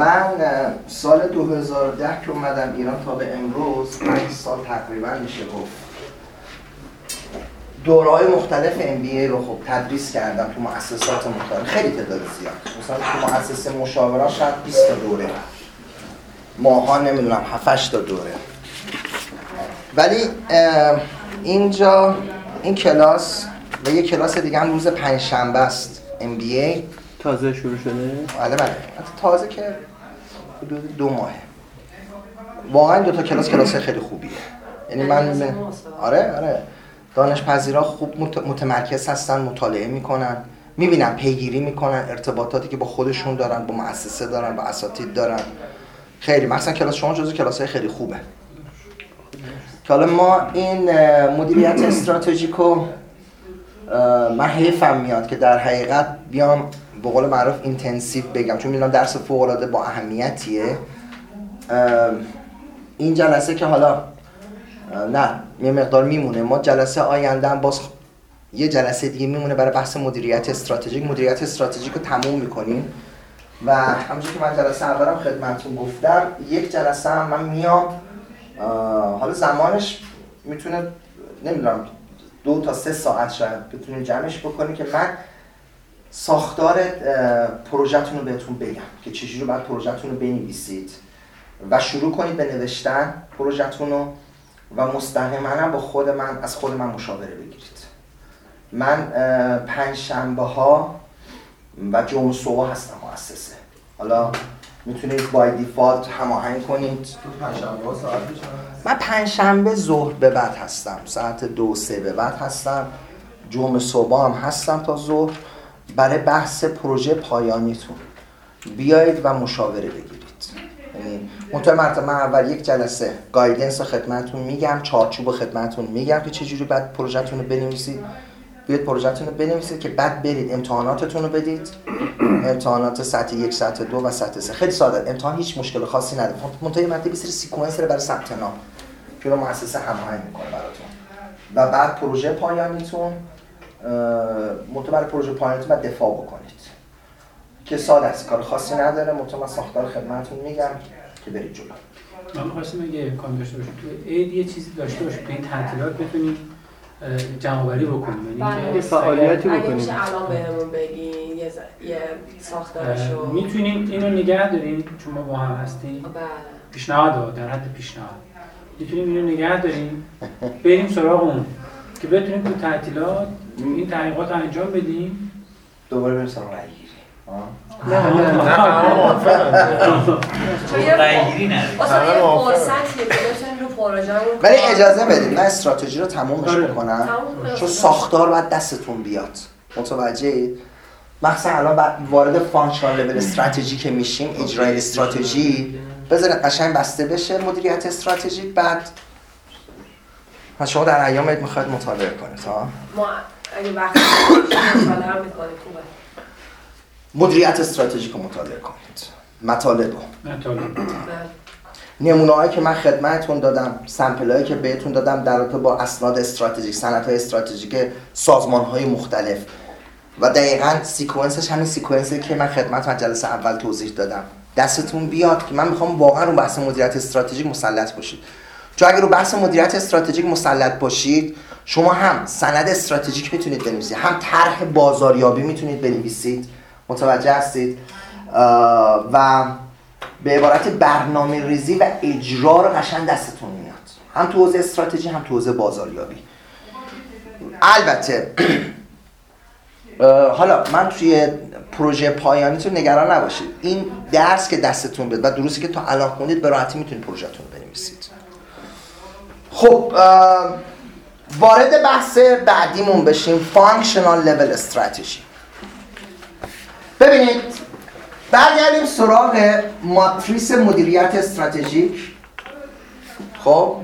من سال 2010 که اومدم ایران تا به امروز 5 سال تقریبا میشه گفت. دورهای مختلف ام رو خب تدریس کردم تو مؤسسات مختلف. خیلی تعداد زیاد. مثلا تو مؤسسه مشاوران شاید 20 تا دوره. ماها نمی‌دونم 7 تا دوره. ولی اینجا این کلاس و یه کلاس دیگه هم روز پنجشنبه است MBA تازه شروع شده؟ بله بله. تازه که حدود دو ماهه واقعا دو تا کلاس کلاس خیلی خوبیه. یعنی من آره آره. دانش پذیرا خوب متمرکز هستن مطالعه می‌کنن می‌بینن پیگیری می‌کنن ارتباطاتی که با خودشون دارن با مؤسسه دارن با اساتید دارن. خیلی. مثلا کلاس شما جزو کلاس های خیلی خوبه. که حالا ما این مدیریت استراتژیکو من حیفم میاد که در حقیقت بیام به قول معروف intensive بگم چون می‌دونم درس فوق العاده با اهمیتیه. این جلسه که حالا نه یه مقدار میمونه. ما جلسه آینده هم باز یه جلسه دیگه میمونه برای بحث مدیریت استراتژیک. مدیریت استراتژیک رو تموم می‌کنیم. و همونجور که من جلسه اولم خدمتتون گفتم یک جلسه هم من میام. حالا زمانش می‌تونه نمی‌دونم دو تا سه ساعت شاید بتونیم جمعش بکنیم که من ساختار پروژهتون رو بهتون بگم که چجوری باید پروژهتون رو بنویسید و شروع کنید به نوشتن پروژهتون رو و مستقیما با خود من از خود من مشاوره بگیرید. من پنج شنبه ها و جمعه صبح هستم مؤسسه. حالا می‌تونید بای دیفالت هماهنگ کنید. من پنج شنبه ظهر به بعد هستم. ساعت دو سه به بعد هستم. جمعه صبح هم هستم تا ظهر. برای بحث پروژه پایانیتون. بیایید و مشاوره بگیرید. یعنی منطقه مرتبه من اول یک جلسه گایدنس خدمتتون میگم چارچوب خدمتتون میگم که چجوری بعد پروژهتون رو بنویسید. بیاید پروژهتون رو بنویسید که بعد برید امتحاناتتون رو بدید. امتحانات سطح یک سطح دو و سطح سه. خیلی ساده امتحان هیچ مشکل خاصی نداره. منتها مدت سری سیکونس برای ثبت نام. که رو مؤسسه هماهنگ می‌کنه براتون. و بعد پروژه پایانیتون. برای پروژه پایانیتون بعد دفاع بکنید. که ساده است کار خاصی نداره. من ساختار خدمتتون میگم که برید جلو. من می‌خواستم اگه امکان داشته باشیم تو اید یه چیزی داشته باشیم تو این تعطیلات بتونیم جمع‌آوری بکنیم. یعنی بله. فعالیتی بکنیم. اگه الان بهمون بگی یه یه ساختارشو. می‌تونیم اینو نگه داریم چون ما با هم هستیم. بله. پیشنهاد در حد پیشنهاد. می‌تونیم اینو نگه داریم. بریم سراغ اون. که بتونیم تو تعطیلات این تحقیقات انجام بدیم. دوباره بریم سراغ نه نه نه. ولی اجازه بدید من استراتژی رو تمومش آره. بکنم. چون ساختار باید دستتون بیاد. متوجه مثلا الان بعد وارد functional level strategy که میشیم اجرای استراتژی. بذارید قشنگ بسته بشه مدیریت استراتژیک بعد شما در ایام می‌خواید مطالعه کنید ها؟ ما اگه وقت مطالعه می‌کنید خوبه. مدیریت استراتژیک رو مطالعه کنید. مطالب نمونه هایی که من خدمتتون دادم sample هایی که بهتون دادم در رابطه با اسناد استراتژیک سند های استراتژیک سازمان های مختلف. و دقیقا sequence ش همین sequence ی که من خدمت من جلسه اول توضیح دادم. دستتون بیاد که من می‌خوام واقعا رو بحث مدیریت استراتژیک مسلط باشید. چون اگر رو بحث مدیریت استراتژیک مسلط باشید شما هم سند استراتژیک می‌تونید بنویسید هم طرح بازاریابی می‌تونید بنویسید. متوجه هستید؟ و به عبارت برنامه ریزی و اجرا رو قشنگ دستتون میاد. هم تو حوزه استراتژی هم تو حوزه بازاریابی. البته حالا من توی پروژه پایانی تو نگران نباشید. این درس که دستتون بده و دروسی که تا الان خوندید به راحتی می‌تونید پروژهتون رو بنویسید. خب وارد بحث بعدیمون بشیم. functional level strategy ببینید برگردیم سراغ ماتریس مدیریت استراتژیک خب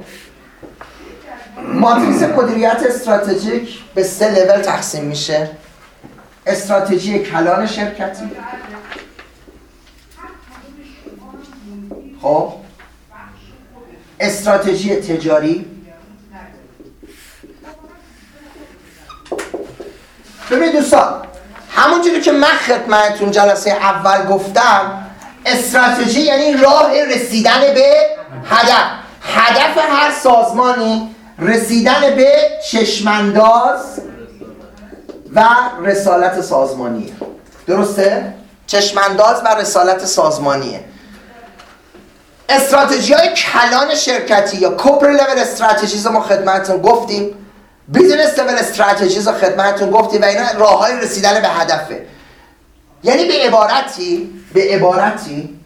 ماتریس مدیریت استراتژیک به سه لول تقسیم میشه. استراتژی کلان شرکتی. خب استراتژی تجاری. ببینید دوستان همونجوری که من خدمتتون جلسه اول گفتم استراتژی یعنی راه رسیدن به هدف. هدف هر سازمانی رسیدن به چشمانداز و رسالت سازمانیه. درسته؟ چشمانداز و رسالت سازمانیه. استراتژی های کلان شرکتی یا corporate level strategies ما خدمتتون گفتیم. business level strategies رو خدمتتون گفتیم و اینا راه های رسیدن به هدفه. یعنی به عبارتی به عبارتی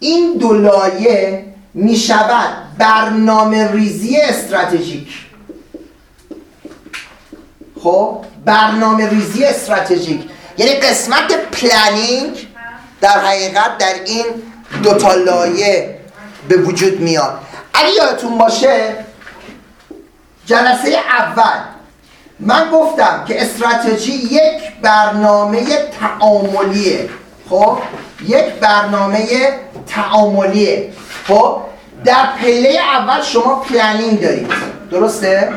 این دو لایه می شود برنامه ریزی استراتژیک. خب؟ برنامه ریزی استراتژیک. یعنی قسمت planning در حقیقت در این دو تا لایه به وجود میاد. اگه یادتون باشه جلسه اول من گفتم که استراتژی یک برنامه تعاملیه. خب؟ یک برنامه تعاملیه. خب؟ در پله اول شما پلنینگ دارید. درسته؟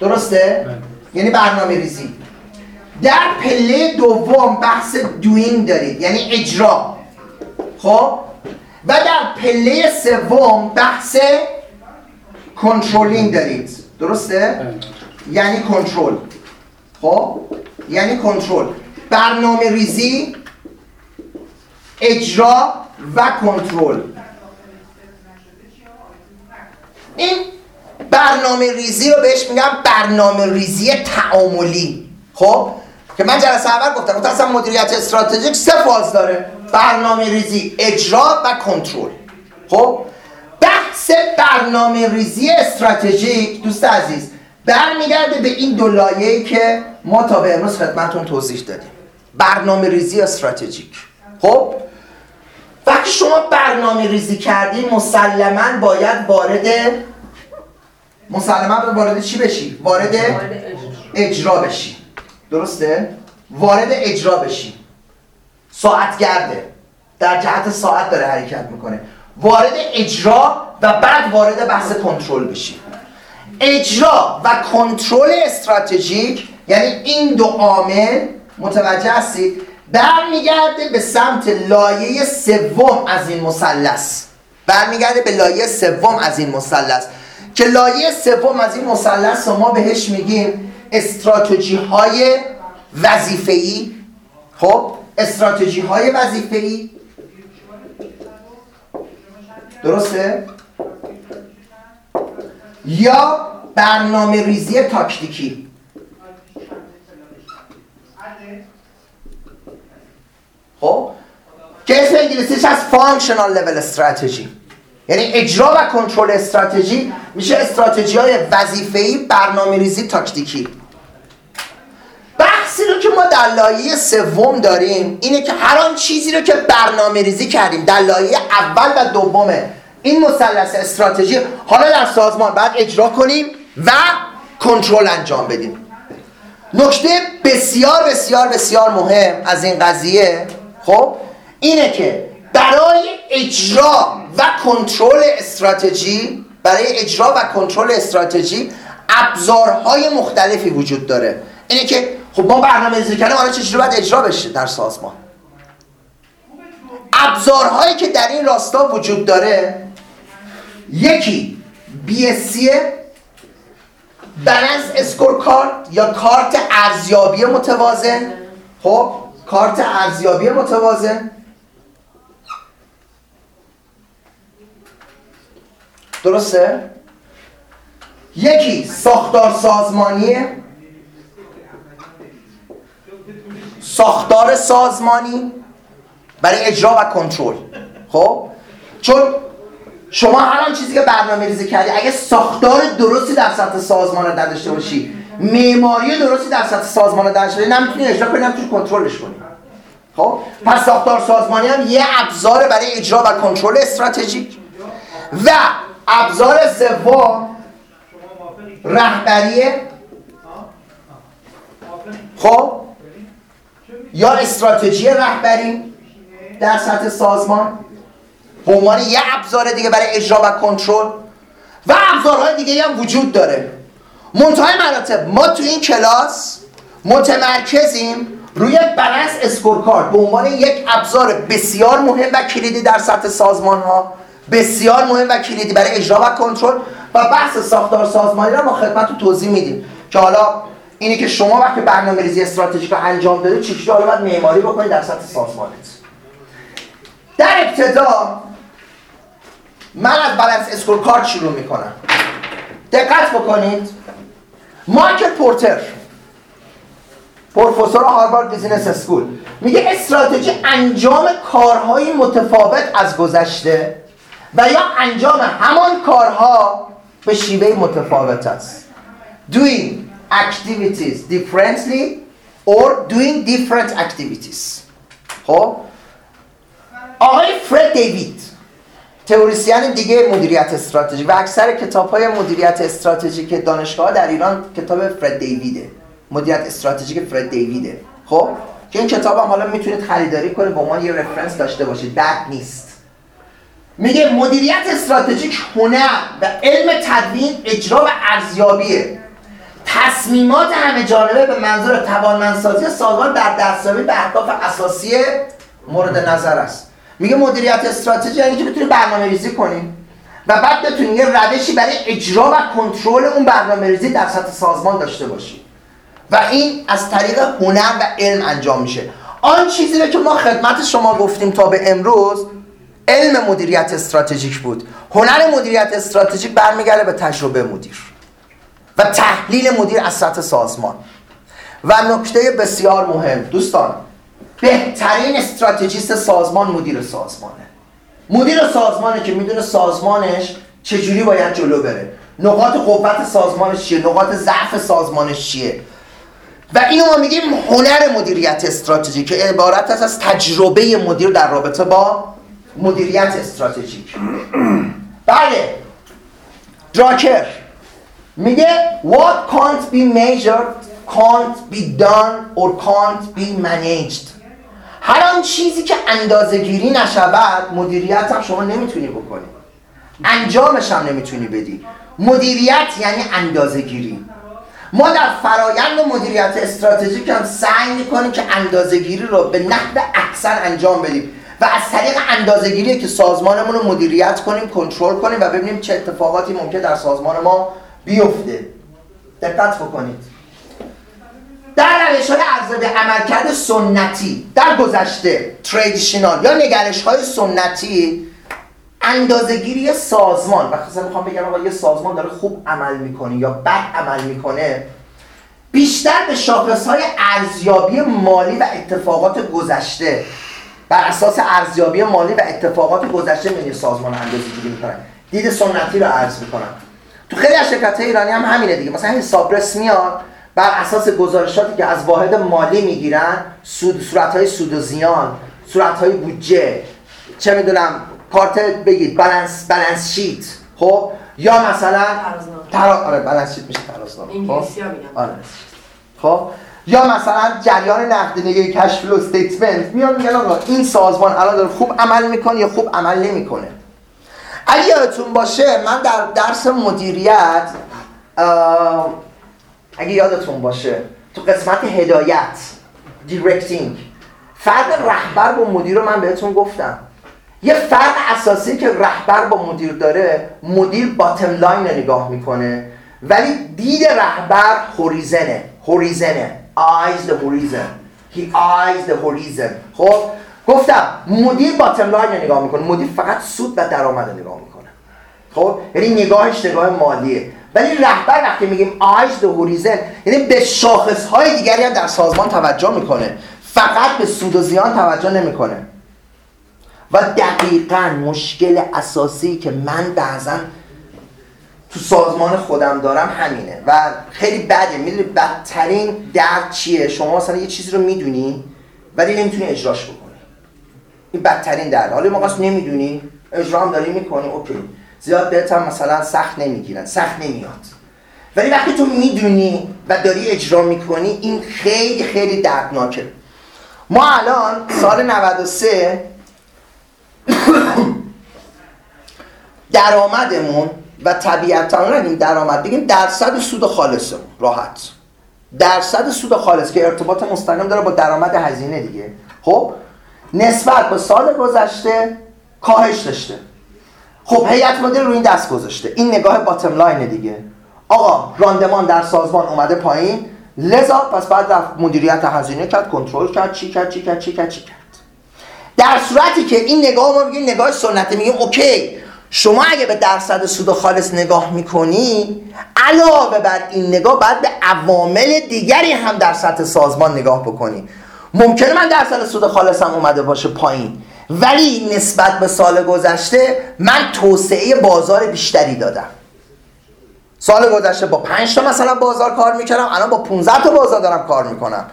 درسته؟ یعنی برنامه ریزی. در پله دوم بحث doing دارید. یعنی اجرا. خب؟ و در پله سوم بحث کنترلینگ دارید. درسته؟ یعنی کنترل. خب؟ یعنی کنترل. برنامه ریزی اجرا و کنترل. این برنامه ریزی رو بهش میگم برنامه ریزی تعاملی. خب؟ که من جلسه اول گفتم گفتم اصلا مدیریت استراتژیک سه فاز داره. برنامه ریزی اجرا و کنترل. خب؟ بحث برنامه ریزی استراتژیک دوست عزیز برمیگرده به این دو لایه‌ای که ما تا به امروز خدمتتون توضیح دادیم. برنامه ریزی استراتژیک. خب؟ وقتی شما برنامه ریزی کردین مسلما باید وارد مسلما باید وارد چی بشی؟ وارد اجرا بشی. درسته؟ وارد اجرا بشی. ساعت گرده. در جهت ساعت داره حرکت می‌کنه. وارد اجرا و بعد وارد بحث کنترل بشی. اجرا و کنترل استراتژیک یعنی این دو عامل متوجه هستید برمیگرده به سمت لایه سوم از این مثلث. برمیگرده به لایه سوم از این مثلث. که لایه سوم از این مثلث رو ما بهش میگیم استراتژی های وظیفه‌ای. خب؟ استراتژی های وظیفه‌ای. درسته؟ یا برنامه ریزی تاکتیکی. خب؟ که اسم انگلیسیش از functional level strategy یعنی اجرا و کنترل استراتژی میشه استراتژی های وظیفه‌ای برنامه ریزی تاکتیکی. بحثی رو که ما در لایه سوم داریم اینه که هر آن چیزی رو که برنامه ریزی کردیم در لایه اول و دومه. این مثلث استراتژی حالا در سازمان بعد اجرا کنیم و کنترل انجام بدیم. نکته بسیار بسیار بسیار مهم از این قضیه خب اینه که برای اجرا و کنترل استراتژی برای اجرا و کنترل استراتژی ابزارهای مختلفی وجود داره. اینه که خب ما برنامه ریزی کردیم حالا چجوری باید اجرا بشه در سازمان؟ ابزارهایی که در این راستا وجود داره یکی BSC بلنس اسکور کارت یا کارت ارزیابی متوازن. خب کارت ارزیابی متوازن. درسته؟ یکی ساختار سازمانیه. ساختار سازمانی برای اجرا و کنترل. خب؟ چون شما هر چیزی که برنامه ریزی کردی اگه ساختار درستی در سطح سازمان رو نداشته باشی معماری درستی در سطح سازمان رو نداشته باشی نمی‌تونی اجرا کنی نمی‌تونی کنترلش کنی. خب؟ پس ساختار سازمانی هم یه ابزار برای اجرا و کنترل استراتژیک و ابزار سوم رهبری. خب؟ یا استراتژی رهبری در سطح سازمان به عنوان یه ابزار دیگه برای اجرا و کنترل و ابزارهای دیگه هم وجود داره. منتهای مراتب ما تو این کلاس متمرکزیم روی بالانس اسکورکارد به عنوان یک ابزار بسیار مهم و کلیدی در سطح سازمان ها بسیار مهم و کلیدی برای اجرا و کنترل و بحث ساختار سازمانی را ما خدمت توضیح میدیم که حالا اینی که شما وقتی برنامه ریزی استراتژیک رو انجام داده چجوری حالا باید معماری بکنید در سطح سازمانت؟ در ابتدا من از balance scorecard شروع می‌کنم. دقت بکنید. مایکل پورتر. پروفسور Harvard Business School. میگه استراتژی انجام کارهای متفاوت از گذشته و یا انجام همان کارها به شیوه متفاوت است. doing activities differently or doing different activities. خب؟ آقای فرد دیوید تئوریسین دیگه مدیریت استراتژیک و اکثر کتاب های مدیریت استراتژیک دانشگاه در ایران کتاب فرد دیویده. مدیریت استراتژیک فرد دیویده. خب؟ که این کتاب هم حالا می‌تونید خریداری کنید به عنوان یه رفرنس داشته باشید. بد نیست. میگه مدیریت استراتژیک هنر و علم تدوین اجرا و ارزیابیه. تصمیمات همه جانبه به منظور توانمندسازی سازمان در دستیابی به اهداف اساسی مورد نظر است. میگه مدیریت استراتژی یعنی که بتونی برنامه ریزی کنی و بعد بتونی یه روشی برای اجرا و کنترل اون برنامه ریزی در سطح سازمان داشته باشی و این از طریق هنر و علم انجام میشه. آن چیزی رو که ما خدمت شما گفتیم تا به امروز علم مدیریت استراتژیک بود. هنر مدیریت استراتژیک برمیگرده به تجربه مدیر. و تحلیل مدیر از سطح سازمان. و نکته بسیار مهم دوستان بهترین استراتژیست سازمان مدیر سازمانه. مدیر سازمانه که می‌دونه سازمانش چجوری باید جلو بره. نقاط قوت سازمانش چیه؟ نقاط ضعف سازمانش چیه؟ و اینو ما میگیم هنر مدیریت استراتژیک که عبارت از تجربه مدیر در رابطه با مدیریت استراتژیک. بله. دراکر. میگه what can't be measured can't be done or can't be managed. هر آن چیزی که اندازه گیری نشود مدیریت هم شما نمی‌تونی بکنی. انجامش هم نمی‌تونی بدی. مدیریت یعنی اندازه گیری ما در فرایند مدیریت استراتژیک هم سعی می‌کنیم که اندازه گیری رو به نحو احسن انجام بدیم و از طریق اندازه گیری که سازمانمون رو مدیریت کنیم کنترل کنیم و ببینیم چه اتفاقاتی ممکن در سازمان ما بیفته. دقت بکنید. در روش های ارزیابی عملکرد سنتی در گذشته تریدیشنال یا نگرش های سنتی اندازهگیری سازمان وقتی می‌خوام بگم آقا یه سازمان داره خوب عمل می‌کنه یا بد عمل می‌کنه بیشتر به شاخص های ارزیابی مالی و اتفاقات گذشته. بر اساس ارزیابی مالی و اتفاقات گذشته میلی سازمان اندازه گیری می‌کنن دید سنتی رو عرض می‌کنن تو خیلی از شرکت ایرانی هم همینه دیگه. مثلا حسابرس میاد بر اساس گزارشاتی که از واحد مالی می‌گیرن سود صورت سود و زیان صورت های بودجه چه می‌دونم کارت بگید balance balance sheet خب؟ یا مثلا ترا آره balance sheet میشه ترازنامه انگلیسی خب؟ میگن. آره. خب؟ یا مثلا جریان نقدینگی cash flow statement میان میگن آقا این سازمان الان داره خوب عمل می‌کنه یا خوب عمل نمی‌کنه؟ اگه یادتون باشه من در درس مدیریت اگه یادتون باشه تو قسمت هدایت directing فرق رهبر با مدیر رو من بهتون گفتم. یه فرق اساسی که رهبر با مدیر داره مدیر bottom line رو نگاه می‌کنه ولی دید رهبر horizon ه horizon ه eyes the horizon. He eyes the horizon. خب گفتم مدیر bottom line رو نگاه می‌کنه. مدیر فقط سود و درآمد رو نگاه خب؟ یعنی نگاهش نگاه مالیه. ولی رهبر وقتی میگیم eyes the horizon یعنی به شاخص های دیگری هم در سازمان توجه می‌کنه. فقط به سود و زیان توجه نمی‌کنه. و دقیقا مشکل اساسی که من بعضا تو سازمان خودم دارم همینه. و خیلی بده. می‌دونی بدترین درد چیه؟ شما مثلا یه چیزی رو می‌دونی ولی نمی‌تونی اجراش بکنی. این بدترین درد. حالا موقع نمی‌دونی. اجرا هم داری می‌کنی. اوکی. زیاد بهت هم مثلا سخت نمی‌گیرن سخت نمیاد. ولی وقتی تو می‌دونی و داری اجرا می‌کنی این خیلی خیلی دردناکه. ما الان سال 93 درآمدمون و طبیعتا نگیم درآمد بگیم درصد سود خالصمون راحت. درصد سود خالص که ارتباط مستقیم داره با درآمد هزینه دیگه. خب نسبت به سال گذشته کاهش داشته. خب هیئت مدیره رو این دست گذاشته. این نگاه bottom line دیگه. آقا راندمان در سازمان اومده پایین. لذا پس بعد رفت مدیریت هزینه کرد کنترل کرد. چی کرد چی کرد چی کرد چی کرد؟ در صورتی که این نگاه ما میگیم نگاه سنتی میگیم okay. شما اگه به درصد سود خالص نگاه می‌کنی علاوه بر این نگاه باید به عوامل دیگری هم در سطح سازمان نگاه بکنی. ممکنه من درصد سود خالصم اومده باشه پایین. ولی نسبت به سال گذشته من توسعه بازار بیشتری دادم. سال گذشته با 5 تا مثلا بازار کار می‌کردم الان با 15 تا بازار دارم کار می‌کنم.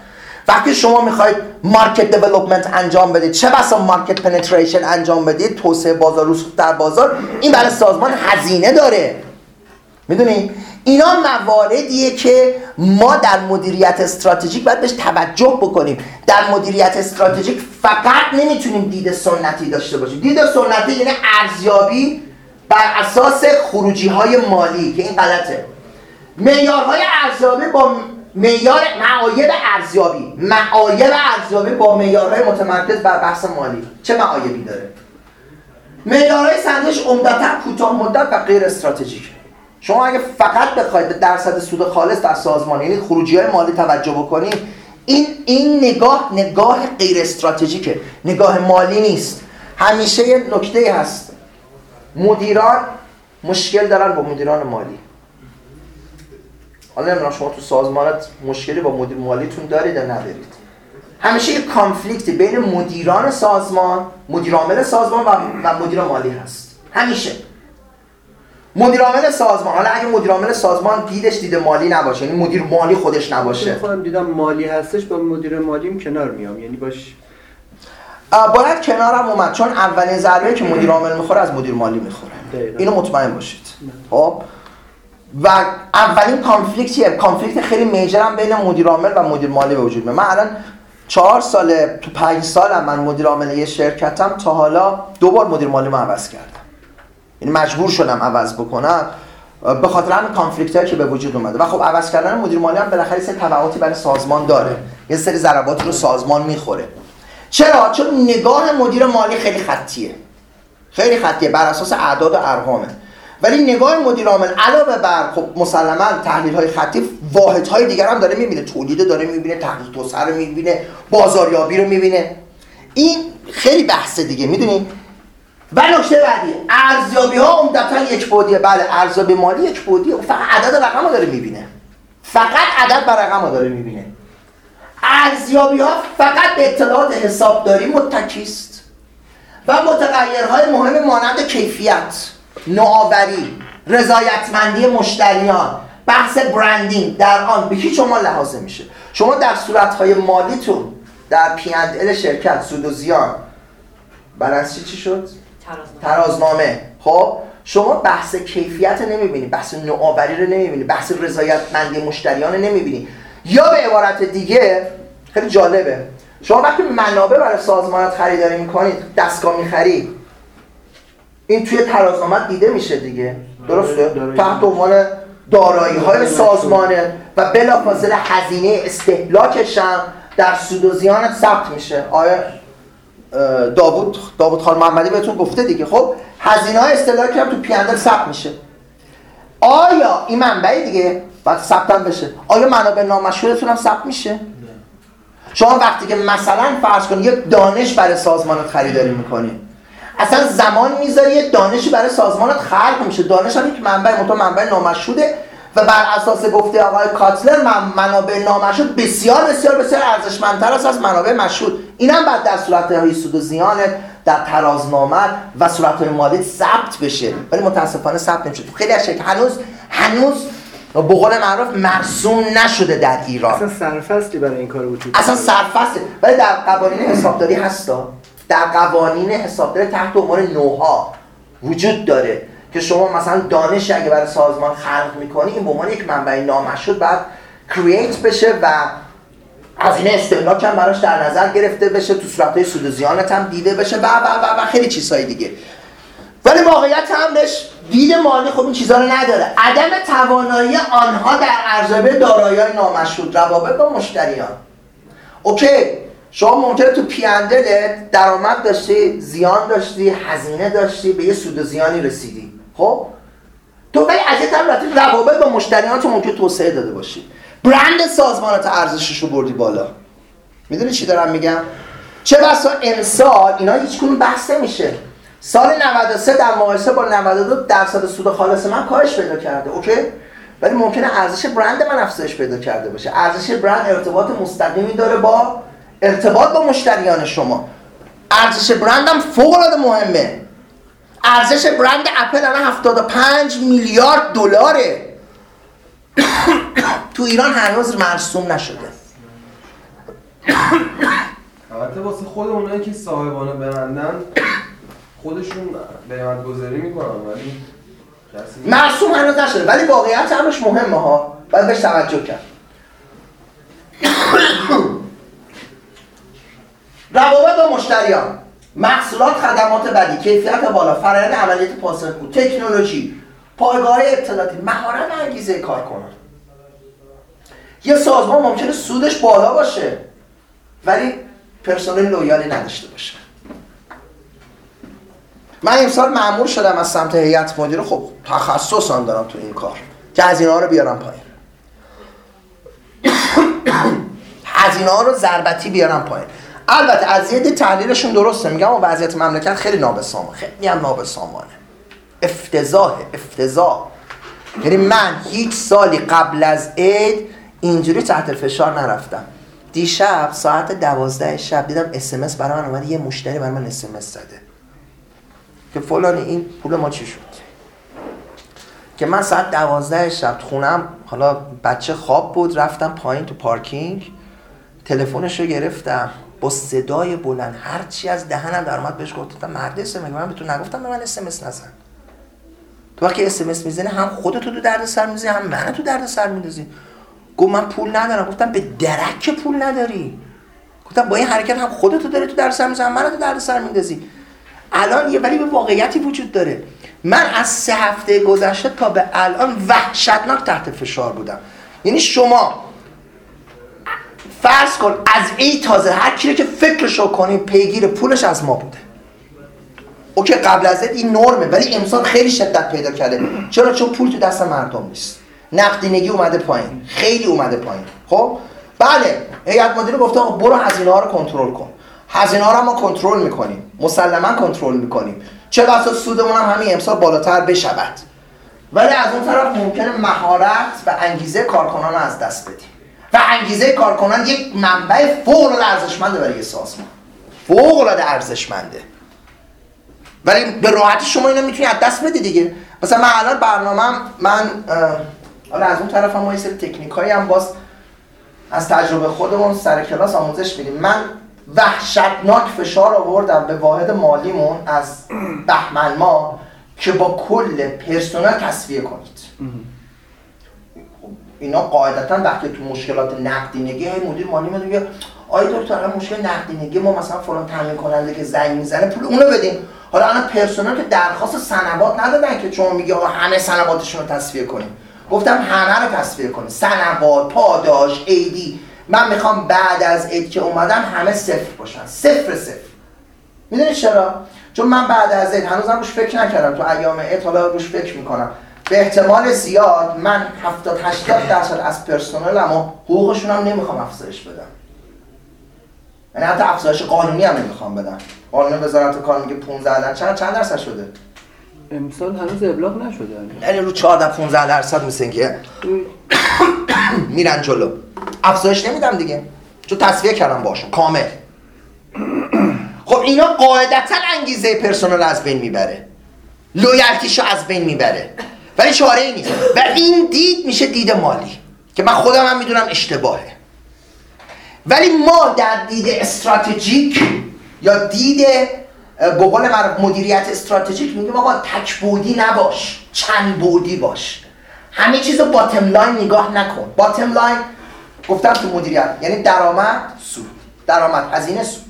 وقتی شما می‌خواید market development انجام بدید چه بسا market penetration انجام بدید توسعه بازار رسوخ در بازار این برای سازمان هزینه داره. می‌دونی؟ اینا مواردیه که ما در مدیریت استراتژیک باید بهش توجه بکنیم. در مدیریت استراتژیک فقط نمی‌تونیم دید سنتی داشته باشیم. دید سنتی یعنی ارزیابی بر اساس خروجی های مالی که این غلطه. معیارهای ارزیابی با معیار معایب ارزیابی. معایب ارزیابی با معیارهای متمرکز بر بحث مالی. چه معایبی داره؟ معیارهای سنجش عمدتا کوتاه مدت و غیر استراتژیک. شما اگه فقط بخواید به درصد سود خالص در سازمان یعنی خروجی های مالی توجه بکنید این این نگاه نگاه غیر استراتژیکه نگاه مالی نیست. همیشه یه نکته هست. مدیران مشکل دارن با مدیران مالی. حالا نمی‌دونم شما تو سازمانت مشکلی با مدیر مالیتون دارید یا ندارید. همیشه یه کانفلیکتی بین مدیران سازمان مدیر عامل سازمان و, و مدیر مالی هست. همیشه. مدیر عامل سازمان حالا اگه مدیر عامل سازمان دیدش دید مالی نباشه یعنی مدیر مالی خودش نباشه. خودم دیدم مالی هستش با مدیر مالیم کنار میام یعنی باش. باید کنارم اومد چون اولین ضربه که مدیر عامل می‌خوره از مدیر مالی می‌خوره. اینو مطمئن باشید. خب؟ و اولین conflict یه conflict خیلی major هم بین مدیر عامل و مدیر مالی به وجود میاد. من الان چهار ساله تو پنج سالم من مدیر عامل یه شرکتم تا حالا دو بار مدیر مالی رو عوض کردم. یعنی مجبور شدم عوض بکنم به خاطر همین conflict که به وجود اومده. و خب عوض کردن مدیر مالی هم بالاخره سری تبعاتی برای سازمان داره. یه سری ضربات رو سازمان می‌خوره. چرا؟ چون نگاه مدیر مالی خیلی خطیه. خیلی خطیه. بر اساس اعداد و ارقامه. ولی نگاه مدیر عامل علاوه بر خب مسلما تحلیل های خطی واحد های دیگر هم داره می‌بینه. تولید داره می‌بینه تحقیق توسعه رو می‌بینه بازاریابی رو می‌بینه. این خیلی بحث دیگه می‌دونین و نکته بعدی ارزیابی ها عمدتا یک بودیه. بله ارزیابی مالی یک بودیه. فقط عدد رقم داره می‌بینه. فقط عدد بر رقم داره می‌بینه. ارزیابی ها فقط به اطلاعات حسابداری متکی است. و متغیرهای مهم مانند کیفیت نوآوری رضایتمندی مشتریان بحث برندینگ در آن به هیچ شما لحاظه میشه. شما در صورتهای مالیتون در پی شرکت سود و زیان بالانس چی شد؟ ترازنامه. خب شما بحث کیفیت نمی‌بینی بحث نوآوری رو نمی‌بینی بحث رضایتمندی مشتریان رو نمی‌بینی. یا به عبارت دیگه خیلی جالبه. شما وقتی منابع برای سازمانت خریداری می‌کنید دستگاه می‌خرید این توی ترازنامه دیده میشه دیگه. درسته. تحت عنوان دارایی های سازمانه و بلافاصله هزینه استهلاکش هم در سود و زیانت ثبت میشه. آیا؟ داوود داوود خان محمدی بهتون گفته دیگه. خب هزینه های استهلاک هم تو پیندل ثبت میشه. آیا این منبعی دیگه؟ باید ثبت بشه. آیا منابع نامشهورتون هم ثبت میشه؟ شما وقتی که مثلا فرض کنید یک دانش برای سازمانت خریداری می‌کنی. اصلا زمان می‌ذاری یه دانشی برای سازمانت خلق میشه. دانش هم یک منبع مطمئن منبع نامشهوده. و بر اساس گفته آقای کاتلر من- منابع نامشهود بسیار بسیار بسیار ارزشمندتر است از منابع مشهود اینم بعد در صورت های سود و زیانت در ترازنامه و صورت های مالی ثبت بشه. ولی متاسفانه ثبت نمیشه تو خیلی از هنوز هنوز به قول معروف مرسوم نشده در ایران. اصلا سرفصلی برای این کار وجود اصلا سرفصله ولی در قوانین حسابداری هستا در قوانین حسابداری تحت عنوان نوها وجود داره. که شما مثلا دانش اگه برای سازمان خلق می‌کنی این به عنوان یک منبع نامشهود باید کرییت بشه و هزینه استهلاک هم براش در نظر گرفته بشه تو صورتهای سود و زیانت هم دیده بشه و و و خیلی چیزهای دیگه. ولی واقعیت هم بهش دید مالی خب این چیزا رو نداره. عدم توانایی آنها در ارزیابی دارایی نامشروط روابط با مشتریان. اوکی شما ممکنه تو پیندلت درآمد داشتی زیان داشتی هزینه داشتی به یه سود و زیانی رسیدی. خب؟ تو ولی از یه طرف روابط با مشتریان تو ممکن توسعه داده باشی. برند سازمانت ارزشش رو بردی بالا. می‌دونی چی دارم میگم؟ چه بسا امسال اینا هیچ کنون بحث نمیشه. سال 93 در مقایسه با 92 درصد سود خالص من کاهش پیدا کرده اوکی؟ ولی ممکنه ارزش برند من افزایش پیدا کرده باشه. ارزش برند ارتباط مستقیمی داره با ارتباط با مشتریان شما. ارزش برندم فوق العاده مهمه. ارزش برند اپل الان 75 میلیارد دلاره. تو ایران هنوز مرسوم نشده. البته واسه خود اونایی که صاحبانه برندن خودشون قیمت گذاری می‌کنن ولی مرسوم هنوز نشده ولی واقعیت همش مهمه ها. باید بهش توجه کرد. روابط با مشتریان. محصولات خدمات بدی کیفیت بالا فرآیند عملیات پاسخگو تکنولوژی پایگاه اطلاعاتی مهارت انگیزه کار کنن. یه سازمان ممکنه سودش بالا باشه ولی پرسنل لویالی نداشته باشه. من امسال معمول شدم از سمت هیئت مدیره. خب تخصص هم دارم تو این کار. که هزینه ها رو بیارم پایین. هزینه ها رو ضربتی بیارم پایین. البته از یه تحلیلشون درسته. میگم و وضعیت مملکت خیلی نابسامه خیلی هم نابسامانه. افتضاح افتضاح. یعنی من هیچ سالی قبل از عید اینجوری تحت فشار نرفتم. دیشب ساعت دوازده شب دیدم اسمس برای من اومد یه مشتری برای من اسمس زده. که فلانی این پول ما چی شد؟ که من ساعت دوازده شب خونم حالا بچه خواب بود رفتم پایین تو پارکینگ. تلفنش رو گرفتم. با صدای بلند هرچی از دهنم در اومد بهش گفتم مرد اسم من به تو نگفتم به من اسمس نزن؟ تو وقتی اسمس می‌زنه هم خودتو تو درد سر می‌زنی هم منو تو درد سر میندازی. گفت من پول ندارم. گفتم به درک پول نداری. گفتم با این حرکت هم خودتو داری تو درد سر می‌زنی منو تو درد سر میندازی. الان یه ولی به واقعیتی وجود داره. من از سه هفته گذشته تا به الان وحشتناک تحت فشار بودم. یعنی شما فرض کن از ای تازه هر کی که فکرشو کنی پیگیر پولش از ما بوده. اوکی قبل از این نرمه ولی امسال خیلی شدت پیدا کرده. چرا؟ چون پول تو دست مردم نیست. نقدینگی اومده پایین. خیلی اومده پایین. خب؟ بله هیئت مدیره گفته آقا برو هزینه ها رو کنترل کن. هزینه ها رو ما کنترل می‌کنیم. مسلما کنترل می‌کنیم. چه بسا سودمون هم همین امسال بالاتر بشود. ولی از اون طرف ممکنه مهارت و انگیزه کارکنان رو از دست بدیم. و انگیزه کارکنان یک منبع فوق العاده ارزشمنده برای سازمان. فوق العاده ارزشمنده. ولی به راحتی شما اینو می‌تونی از دست بدی دیگه. مثلا من الان برنامه من حالا از اون طرف هم یه سری تکنیک هایی هم باز از تجربه خودمون سر کلاس آموزش میدیم. من وحشتناک فشار آوردم به واحد مالیمون از بهمن ما که با کل پرسنل تصفیه کنید. اینا قاعدتا وقتی تو مشکلات نقدینگی های مدیر مالی میگه آیا دکتر الان مشکل نقدینگی ما مثلا فلان تامین کننده که زنگ می‌زنه پول اونو بدین. حالا الان پرسنل که درخواست سنوات ندادن که شما میگه آقا همه سنواتشون رو تصفیه کنیم. گفتم همه رو تصفیه کنیم. سنوات پاداش ایدی من می‌خوام بعد از عید که اومدم همه صفر باشن. صفر صفر. می‌دونی چرا؟ چون من بعد از عید هنوزم روش فکر نکردم. تو ایام عید حالا روش فکر می‌کنم. به احتمال زیاد من 70 80 درصد از پرسنلم و حقوقشون هم نمی‌خوام افزایش بدم. یعنی حتی افزایش قانونی هم نمی‌خوام بدم. قانون وزارت کار میگه 15 درصد. چند چند درصد شده؟ امسال هنوز ابلاغ نشده. یعنی رو 14 15 درصد مثل که میرن جلو. افزایش نمیدم دیگه. چون تصفیه کردم باشون کامل. خب اینا قاعدتا انگیزه پرسنل از بین می‌بره. لویالتیشو از بین می‌بره. ولی چاره ای نیست و این دید میشه دید مالی که من خودم هم می‌دونم اشتباهه. ولی ما در دید استراتژیک یا دید به قول مدیریت استراتژیک میگیم آقا تک بودی نباش چند بودی باش. همه چیز bottom line نگاه نکن. bottom line گفتم تو مدیریت یعنی درآمد سود. درآمد هزینه سود.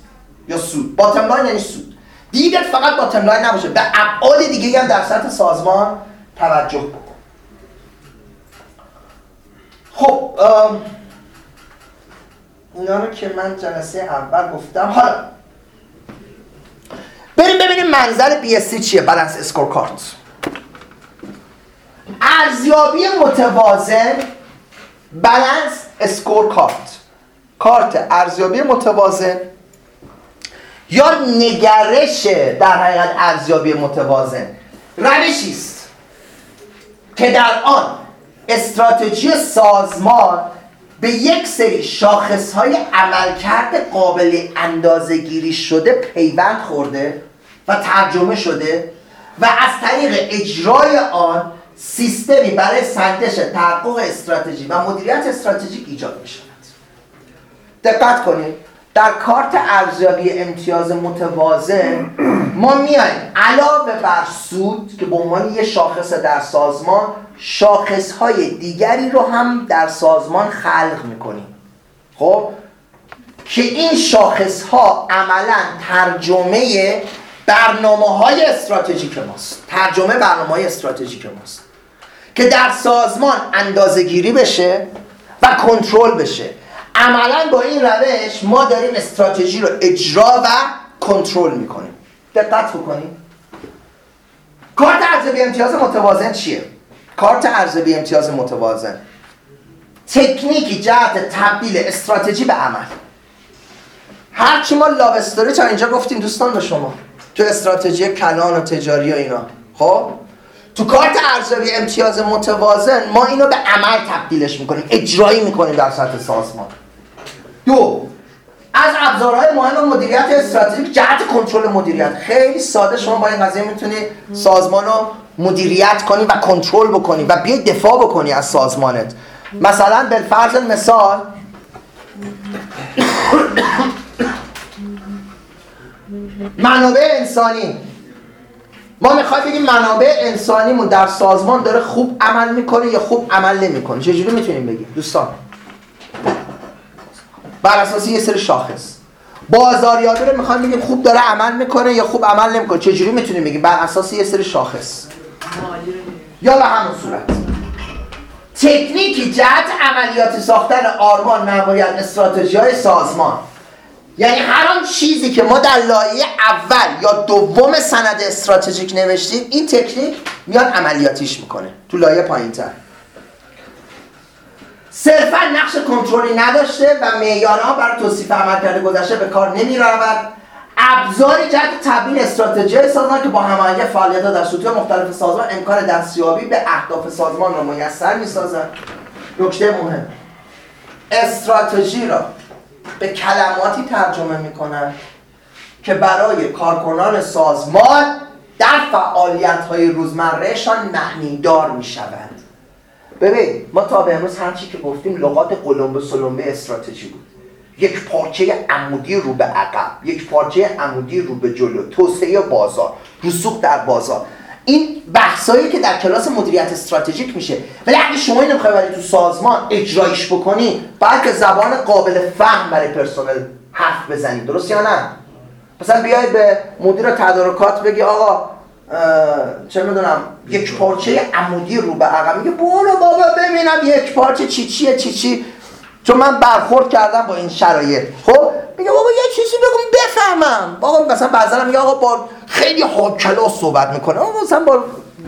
یا سود. bottom line یعنی سود. دیدت فقط bottom line نباشه. به ابعاد دیگه هم در سطح سازمان توجه بکن. خب اینا رو که من جلسه اول گفتم حالا بریم ببینیم منظر BSC چیه balance scorecard ارزیابی متوازن balance scorecard کارت ارزیابی متوازن یا نگرش در حقیقت ارزیابی متوازن. روشی است. که در آن استراتژی سازمان به یک سری شاخصهای عملکرد قابل اندازه‌گیری شده پیوند خورده و ترجمه شده و از طریق اجرای آن سیستمی برای سنجش تحقق استراتژی و مدیریت استراتژیک ایجاد می شود دقت کنید. در کارت ارزیابی امتیاز متوازن ما میایم علاوه بر سود که به عنوان یه شاخص در سازمان شاخص های دیگری رو هم در سازمان خلق می‌کنیم. خب؟ که این شاخص ها عملا ترجمه برنامه های استراتژیک ماست. ترجمه برنامه های استراتژیک ماست. که در سازمان اندازه گیری بشه و کنترل بشه. عملا با این روش ما داریم استراتژی رو اجرا و کنترل می‌کنیم. دقت بکنیم. کارت ارزیابی امتیاز متوازن چیه؟ کارت ارزیابی امتیاز متوازن. تکنیکی جهت تبدیل استراتژی به عمل. هرچی ما لاو استوری تا اینجا گفتیم دوستان به شما؟ تو استراتژی کلان و تجاری و اینا. خب؟ تو کارت ارزیابی امتیاز متوازن ما اینو به عمل تبدیلش می‌کنیم. اجرایی می‌کنیم در سطح سازمان. دو. از ابزارهای مهم مدیریت استراتژیک جهت کنترل مدیریت. خیلی ساده شما با این قضیه می‌تونی سازمان مدیریت کنی و کنترل بکنی و بیای دفاع بکنی از سازمانت. مثلا به فرض مثال منابع انسانی. ما می‌خوایم بگیم منابع انسانیمون در سازمان داره خوب عمل می‌کنه یا خوب عمل نمی‌کنه. چجوری می‌تونیم بگیم؟ دوستان. بر اساس یه سری شاخص. بازاریابی رو می‌خوایم بگیم خوب داره عمل می‌کنه یا خوب عمل نمی‌کنه. چجوری می‌تونیم بگیم؟ بر اساس یه سری شاخص. یا به همون صورت. تکنیکی جهت عملیات ساختن آرمان نمایان استراتژی های سازمان. یعنی هر آن چیزی که ما در لایه اول یا دوم سند استراتژیک نوشتیم این تکنیک میاد عملیاتیش می‌کنه. تو لایه پایین تر صرفا نقش کنترلی نداشته و معیارها برای توصیف عملکرد گذشته به کار نمی رود ابزاری جهت تبیین استراتژی سازمان که با هماهنگی فعالیت‌ها در سطوح مختلف سازمان امکان دستیابی به اهداف سازمان را میسر می‌سازد. نکته مهم. استراتژی را به کلماتی ترجمه می‌کنن که برای کارکنان سازمان در فعالیت های روزمرهشان معنی دار می شود ببین ما تا به امروز هرچی که گفتیم لغات قلمبه سلمبه استراتژی بود. یک پارچه عمودی رو به عقب یک پارچه عمودی رو به جلو توسعه بازار رسوخ در بازار. این بحثایی که در کلاس مدیریت استراتژیک میشه. ولی اگه شما اینو بخوای برای تو سازمان اجرایش بکنی باید که زبان قابل فهم برای پرسنل حرف بزنی. درست یا نه؟ مثلا بیای به مدیر تدارکات بگی آقا چه می‌دونم یک پارچه عمودی رو به عقب میگه. برو بابا ببینم یک پارچه چی چیه چی چی. چون من برخورد کردم با این شرایط. خب میگه بابا یه چیزی بگو بفهمم. آقا مثلا بعضا میگه آقا با خیلی کلاس صحبت می‌کنه. آقا مثلا با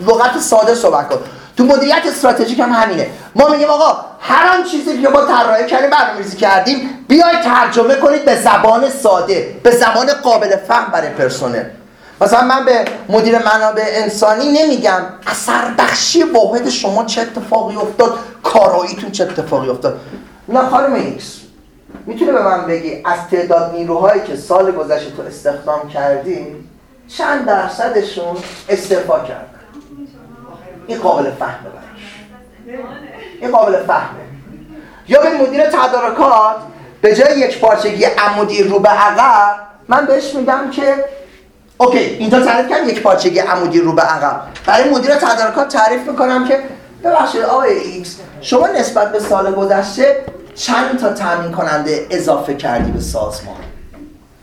لغت ساده صحبت کن. تو مدیریت استراتژیک هم همینه. ما میگیم آقا هر آن چیزی که ما طراحی کردیم برنامه‌ریزی کردیم بیاید ترجمه کنید به زبان ساده به زبان قابل فهم برای پرسنل. مثلا من به مدیر منابع انسانی نمیگم اثر بخشی واحد شما چه اتفاقی افتاد کاراییتون چه اتفاقی افتاد. نه خانم ایکس می‌تونه به من بگی از تعداد نیروهایی که سال گذشته تو استخدام کردی چند درصدشون استعفا کردن؟ این قابل فهمه براش. این قابل فهمه. یا به مدیر تدارکات به جای یک پارچگی عمودی رو به عقب من بهش میگم که اوکی اینجا تعریف کردم یک پارچگی عمودی رو به عقب. برای مدیر تدارکات تعریف می‌کنم که ببخشید آقای ایکس شما نسبت به سال گذشته چند تا تامین کننده اضافه کردی به سازمان؟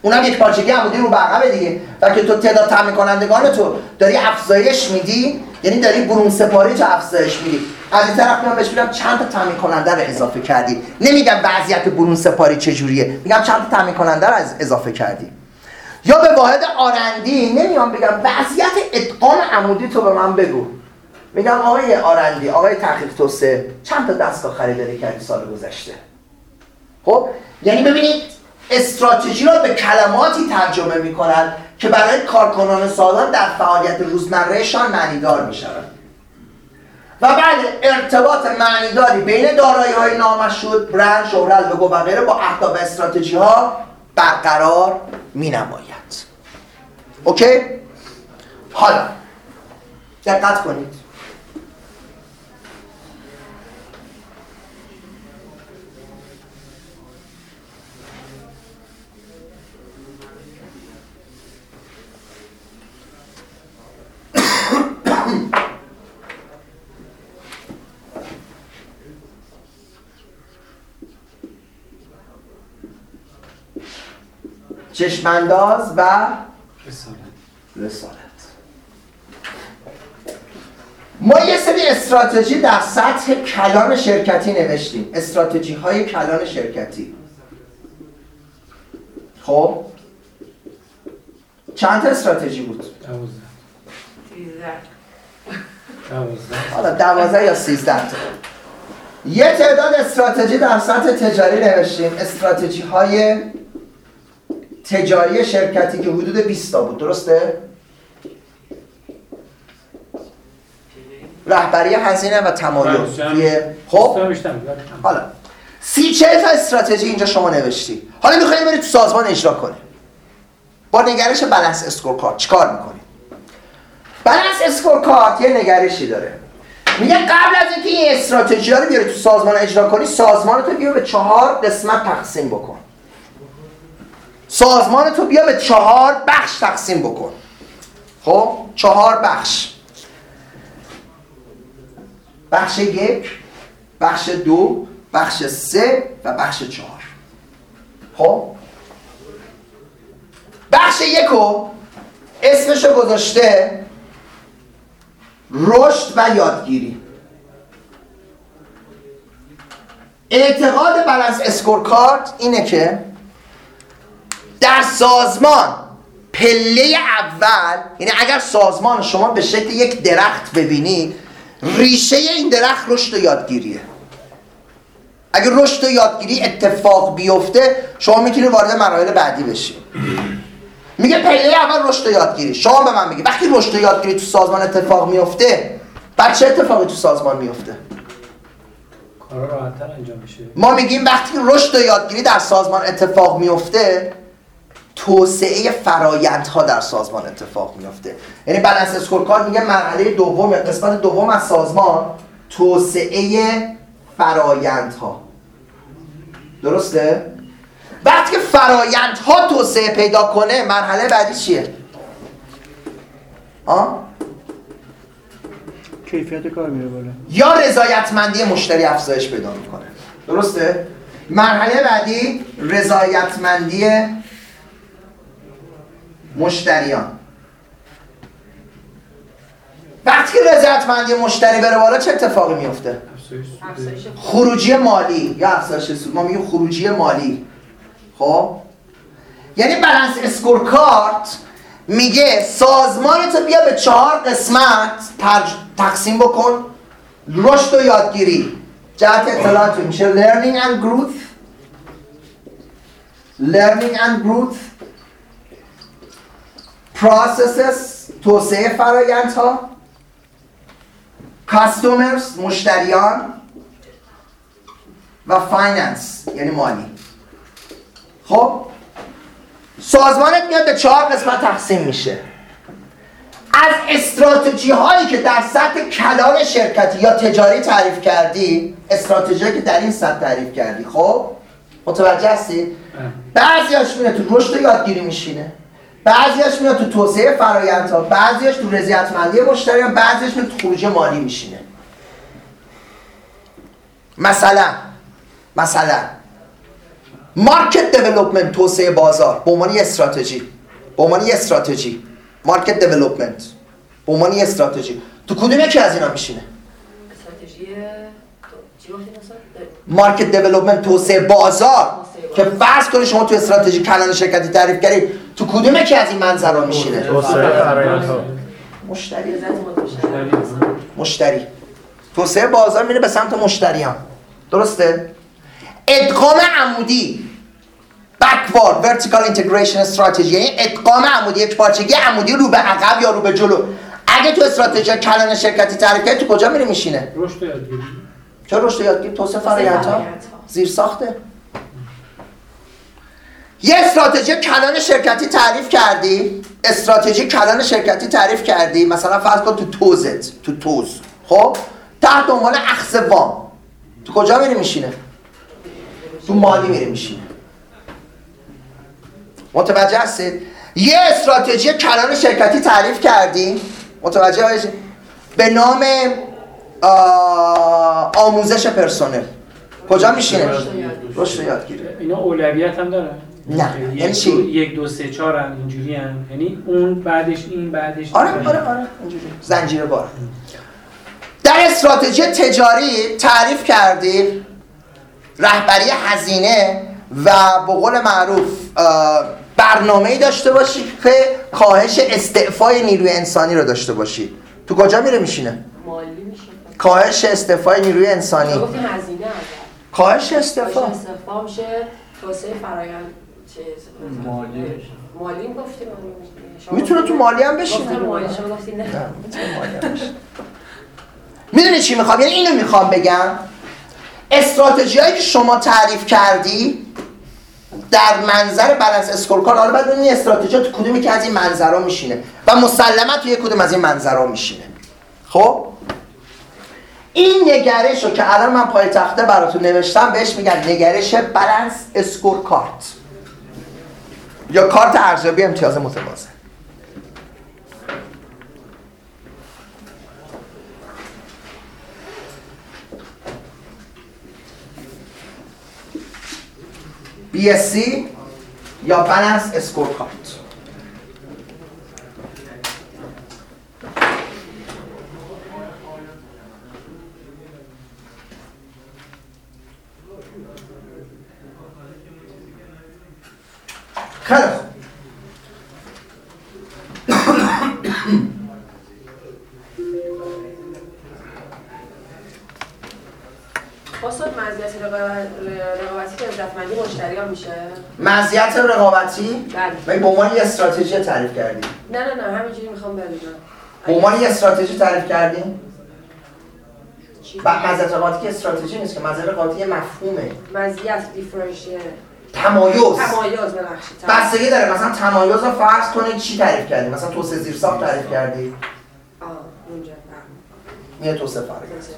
اونم یک پارچگی عمودی رو به دیگه. و که تو تعداد تامین کنندگان تو داری افزایش میدی یعنی داری برون سپاری تو افزایش میدی. از این طرف میام بهش میگم چند تا تامین کننده رو اضافه کردی. نمیگم وضعیت برون سپاری چجوریه میگم چند تا تامین کننده رو از اضافه کردی. یا به واحد آرندی نمیام بگم. وضعیت ادغام عمودی تو به من بگو. میگم آقای آرندی آقای تحقیق توسعه چند تا دستگاه خریداری کردی سال گذشته؟ خب؟ یعنی ببینید استراتژی را به کلماتی ترجمه می‌کنن که برای کارکنان سالان در فعالیت روزمرهشان معنیدار می‌شوند. و بله ارتباط معنیداری بین دارایی های نامشهود برند شهرت و غیره با اهداف استراتژی ها برقرار می نماید اوکی؟ حالا دقت کنید. چشمانداز و رسالت. ما یه سری استراتژی در سطح کلان شرکتی نوشتیم. استراتژی های کلان شرکتی. خب؟ چند تا استراتژی بود؟ دوازده. حالا دوازده یا سیزده تا. یه تعداد استراتژی در سطح تجاری نوشتیم. استراتژی های تجاری شرکتی که حدود 20 تا بود درسته؟ رهبری هزینه و تمایز توی خب؟ بیشتر بیشتر بود. حالا سی چه تا استراتژی اینجا شما نوشتی. حالا می‌خوایم برید تو سازمان اجرا کنی. با نگرش balanced scorecard چیکار می‌کنی؟ balanced scorecard یه نگرشی داره. میگه قبل از اینکه این استراتژی رو بیاری تو سازمان اجرا کنی سازمان تو بیا به چهار قسمت تقسیم بکن. سازمان تو بیا به چهار بخش تقسیم بکن. خب؟ چهار بخش. بخش یک بخش دو بخش سه و بخش چهار. خب؟ بخش یکو اسمشو گذاشته رشد و یادگیری. اعتقاد بالانس اسکورکارت اینه که در سازمان. پله اول یعنی اگر سازمان شما به شکل یک درخت ببینی ریشه این درخت رشد و یادگیریه. اگر رشد و یادگیری اتفاق بیفته شما می‌تونید وارد مراحل بعدی بشی. میگه پله اول رشد و یادگیری. شما به من میگه وقتی رشد و یادگیری تو سازمان اتفاق میفته بعد چه اتفاقی تو سازمان میفته کارا راحت‌تر انجام میشه. ما میگیم وقتی رشد و یادگیری در سازمان اتفاق میفته توسعه فرایندها در سازمان اتفاق میفته یعنی بالانس اسکورکارد میگه مرحله دوم قسمت دوم از سازمان توسعه فرایندها. درسته؟ وقتی که فرایندها توسعه پیدا کنه مرحله بعدی چیه؟ آه؟ کیفیت کار میره بالا. یا رضایتمندی مشتری افزایش پیدا می‌کنه. درسته؟ مرحله بعدی رضایتمندی مشتریان. وقتی که رضایتمندی مشتری بره بالا چه اتفاقی میفته خروجی مالی. یا افزایش سود. ما میگیم خروجی مالی. خب؟ یعنی بالانس اسکورکارت میگه سازمان تو بیا به چهار قسمت ترج... تقسیم بکن. رشد و یادگیری. جهت اطلاعات میشه learning and growth. learning and growth. Processes توسعه فرایندها customers مشتریان و finance یعنی مالی. خب سازمانت میاد به چهار قسمت تقسیم میشه. از استراتژی هایی که در سطح کلان شرکتی یا تجاری تعریف کردی استراتژی که در این سطح تعریف کردی خب؟ متوجه هستی؟ بعضیاش میاد تو رشد یادگیری میشینه. بعضیاش میاد تو توسعه فرایندها بعضیاش تو رضایتمندی مشتریان بعضیاش میاد تو خروجی مالی میشینه. مثلا مثلا market development توسعه بازار به عنوان استراتژی به عنوان استراتژی. market development به عنوان استراتژی. تو کدوم یکی از اینا میشینه؟ استراتژی؟ market development توسعه بازار. که فرض کنید شما تو استراتژی کلان شرکتی تعریف کردید تو کدوم یکی از این منظرا میشینه. مشتری. مشتری. توسعه بازار میره به سمت مشتریان درسته؟ ادغام عمودی. Backward vertical integration استراتژی یعنی ادغام عمودی. یک پارچگی عمودی رو به عقب یا رو به جلو. اگه تو استراتژی کلان شرکتی تعریف کردی تو کجا میره میشینه؟ رشد یادگیری. چرا رشد یادگیری؟ توسعه فرآیندها. زیر ساخته یه استراتژی کلان شرکتی تعریف کردی؟ استراتژی کلان شرکتی تعریف کردی؟ مثلا فرض کن تو توزت تو توز خب؟ تحت عنوان اخذ وام. تو کجا میری میشینه؟ تو مالی میره میشینه. متوجه هستید یه استراتژی کلان شرکتی تعریف کردی؟ متوجه هستید به نام آموزش پرسنل. کجا میشینه؟ رشد یادگیری اینا اولویت هم دارن. نه. یک یعنی چی؟ دو- یک دو سه چهار هم اینجوری هم. یعنی اون بعدش این بعدش آره. آره آره اینجوری. زنجیره بار. در استراتژی تجاری تعریف کردی رهبری هزینه و به قول معروف برنامه ای داشته باشی که کاهش استعفای نیروی انسانی رو داشته باشی. تو کجا میره میشینه؟ مالی میشه. کاهش استعفای نیروی انسانی. گفتیم هزینه کاهش کاهش استعفا میشه توسعه فرایند چیز مالی. مالی. می‌تونه تو مالی هم گفتم بشینه مالی شما گفتید نه. می‌دونی چی می‌خوام؟ یعنی اینو می‌خوام بگم. استراتژی هایی که شما تعریف کردی در منظر بالانس اسکورکارد حالا باید ببینید استراتژی تو کدومی که از این منظرها میشینه و مسلما توی کدوم از این منظرها میشینه. خب؟ این نگرش رو که الان من پای تخته براتون نوشتم بهش میگن نگرش بالانس اسکورکارد یا کارت ارزیابی امتیاز متوازن. BSc یا بالانس اسکورکارد خیلی خوب. خواستاد مزیت رقابت- رقابتی که عزتمندی مشتریان میشه؟ مزیت رقابتی؟ بله. به عنوان یه استراتژی تعریف کردیم. نه نه نه همینجوری می‌خوام بدونم به عنوان یه استراتژی تعریف کردیم. چی؟ و مزیت رقابتی که استراتژی نیست که مزیت رقابتی یه مفهومه. مزیت دیفرنشیه تمایز. تمایز ببخشید. بستگی داره. مثلا تمایز رو فرض کنید چی تعریف کردی؟ مثلا توسعه زیر ساخت تعریف کردی؟ آه اونجا. یه توسعه فرقی توسعه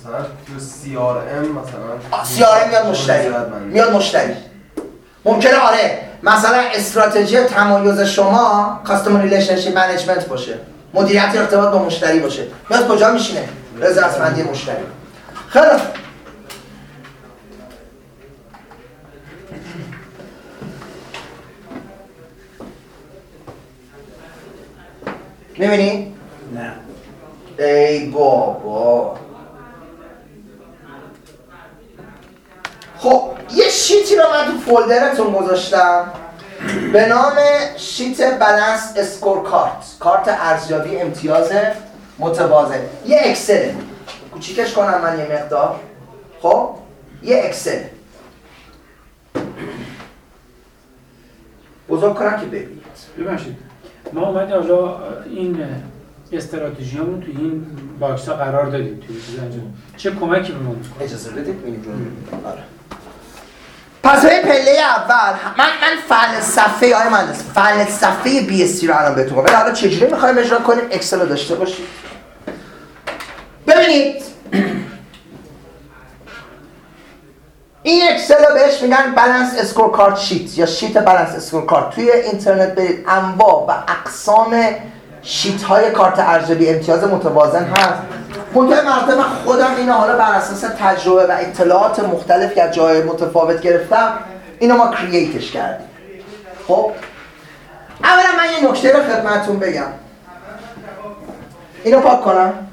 مثلا تو CRM مثلا CRM میاد مشتری. میاد مشتری. ممکنه آره. مثلا استراتژی تمایز شما customer relationship management باشه. مدیریت ارتباط با مشتری باشه. میاد کجا میشینه؟ رضایتمندی. مشتری. خیلی می‌بینی؟ نه. ای بابا. خب یه شیتی رو من تو فولدرتون گذاشتم. به نام شیت بالانس اسکور کارت کارت ارزیابی امتیاز متوازن. یه اکسل. کوچیکش کنم من یه مقدار. خب یه اکسل. بزرگ کنم که ببینید. ببخشید. ما اومدیم حالا این استراتژیامون تو این box ها قرار دادیم توی چیز انجام چه کمکی به ما می‌کنه؟ اجازه بدید. آره. پس به پله اول من من فلسفه آقای مهندس فلسفه BSC رو الان بهتون گفتم ولی حالا چجوری می‌خوایم اجرا کنیم اکسل رو داشته باشید ببینید این اکسل رو بهش میگن balanced scorecard sheet یا sheet balanced scorecard توی اینترنت برید. انواع و اقسام sheet های کارت ارزیابی امتیاز متوازن هست. منتهای مراتب من خودم اینو حالا بر اساس تجربه و اطلاعات مختلف که جای متفاوت گرفتم اینو ما create ش کردیم. خب؟ اولا من یه نکته رو خدمتتون بگم. اینو پاک کنم.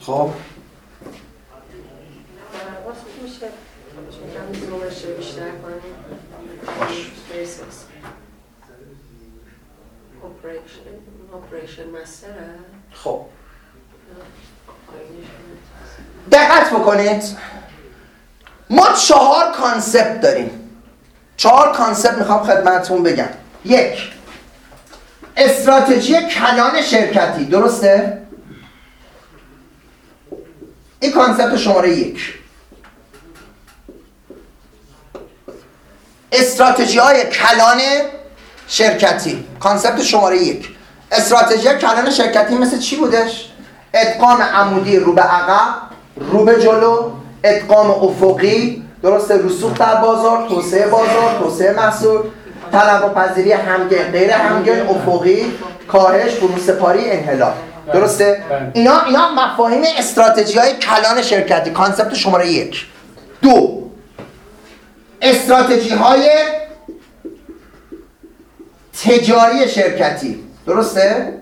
خب. بیشتر کنیم. Spaces. Operation Operation Master خب. دقت بکنید. ما چهار concept داریم. چهار concept می‌خوام خدمتتون بگم یک استراتژی کلان شرکتی درسته؟ این concept شماره یک استراتژی های کلان شرکتی concept شماره یک استراتژی کلان شرکتی مثل چی بودش؟ ادغام عمودی رو به عقب رو به جلو ادغام افقی درسته رسوخ در بازار توسعه بازار توسعه محصول تنوع پذیری همگن غیر همگن افقی کاهش برون‌سپاری انحلال. درسته؟ اینا اینا مفاهیم استراتژی های کلان شرکتی. concept شماره یک. دو. استراتژی های تجاری شرکتی. درسته؟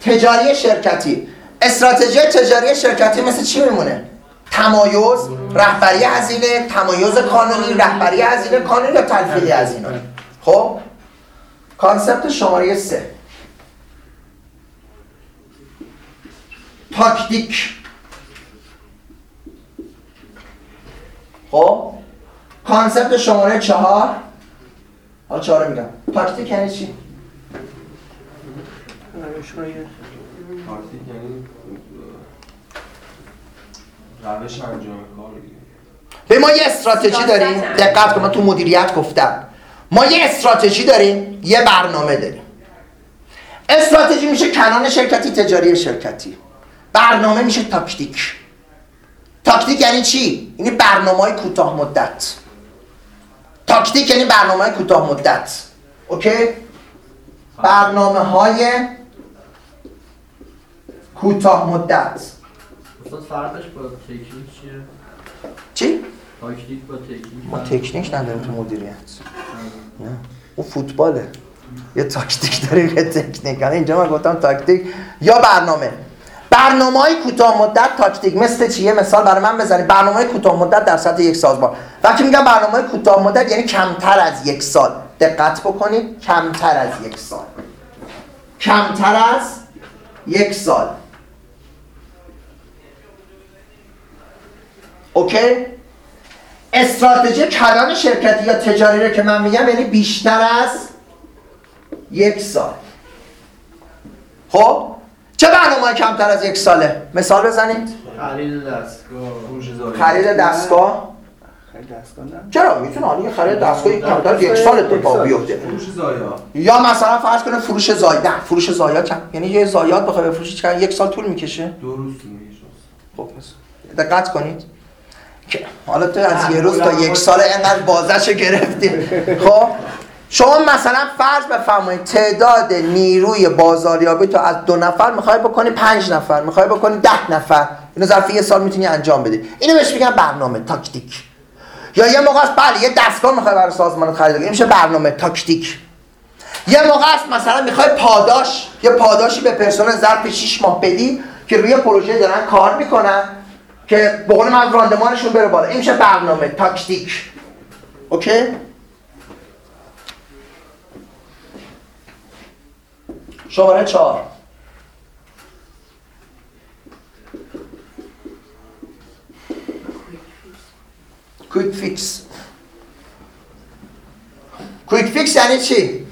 تجاری شرکتی. استراتژی تجاری شرکتی مثل چی میمونه؟ تمایز رهبری هزینه تمایز قانونی رهبری هزینه قانونی یا تلفیقی هزینه خب؟ کانسپت شماره سه. تاکتیک. خب؟ concept شماره چهار. حالا چهار میگم. تاکتیک یعنی چی؟ تاکتیک یعنی روش انجام کار دیگه. به ما یه استراتژی داریم. دقت کن من تو مدیریت گفتم. ما یه استراتژی داریم. یه برنامه داریم. استراتژی میشه کلان شرکتی تجاری شرکتی. برنامه میشه تاکتیک. تاکتیک یعنی چی؟ یعنی برنامه های کوتاه مدت. تاکتیک یعنی برنامه های کوتاه مدت. اوکی؟ برنامه های کوتاه مدت. فرقش با تکنیک چیه؟ چی؟ تاکتیک با تکنیک ما تکنیک نداریم تو مدیریت. نه. اون فوتباله. یه تاکتیک داریم یه تکنیک. اینجا من گفتم تاکتیک یا برنامه. برنامه های کوتاه مدت تاکتیک. مثل چیه؟ مثال برای من بزنید برنامه های کوتاه مدت در سطح یک سازمان وقتی میگم برنامه های کوتاه مدت یعنی کمتر از یک سال. دقت بکنید کمتر از یک سال. کمتر از یک سال. اوکی؟ استراتژی کلان شرکتی یا تجاری رو که من میگم یعنی بیشتر از یک سال. خب؟ چه برنامه کمتر از یک ساله؟ مثال بزنید. خرید دستگاه فروش زایی خرید دستگاه؟ دستگاه چرا؟ می‌تونه حالا یه خرید دستگاهی کمتر از یک سال اتفاق بیفته. فروش زایا. یا مثلا فرض کنه فروش زاید نه فروش زایات کم. یعنی یه زایات بخوای بفروشی چند یک سال طول می‌کشه؟ دو روز طول می‌کشه. خب پس دقت کنید. حالا تو از یه روز تا یک سال انقدر بازش گرفتی. خب شما مثلا فرض بفرمایید تعداد نیروی بازاریابی تو از دو نفر می‌خوای بکنی پنج نفر می‌خوای بکنی ده نفر. اینو ظرف یه سال می‌تونی انجام بدی. اینو بهش میگن برنامه تاکتیک. یا یه موقع است بله یه دستگاه می‌خوای برای سازمانت خرید این میشه برنامه تاکتیک. یه موقع است مثلا می‌خوای پاداش یه پاداشی به پرسنل ظرف 6 ماه بدی که روی پروژه دارن کار می‌کنن. که به قول من راندمانشون بره بالا. این میشه برنامه تاکتیک. اوکی؟ شماره چهار. quick fix quick fix یعنی چی؟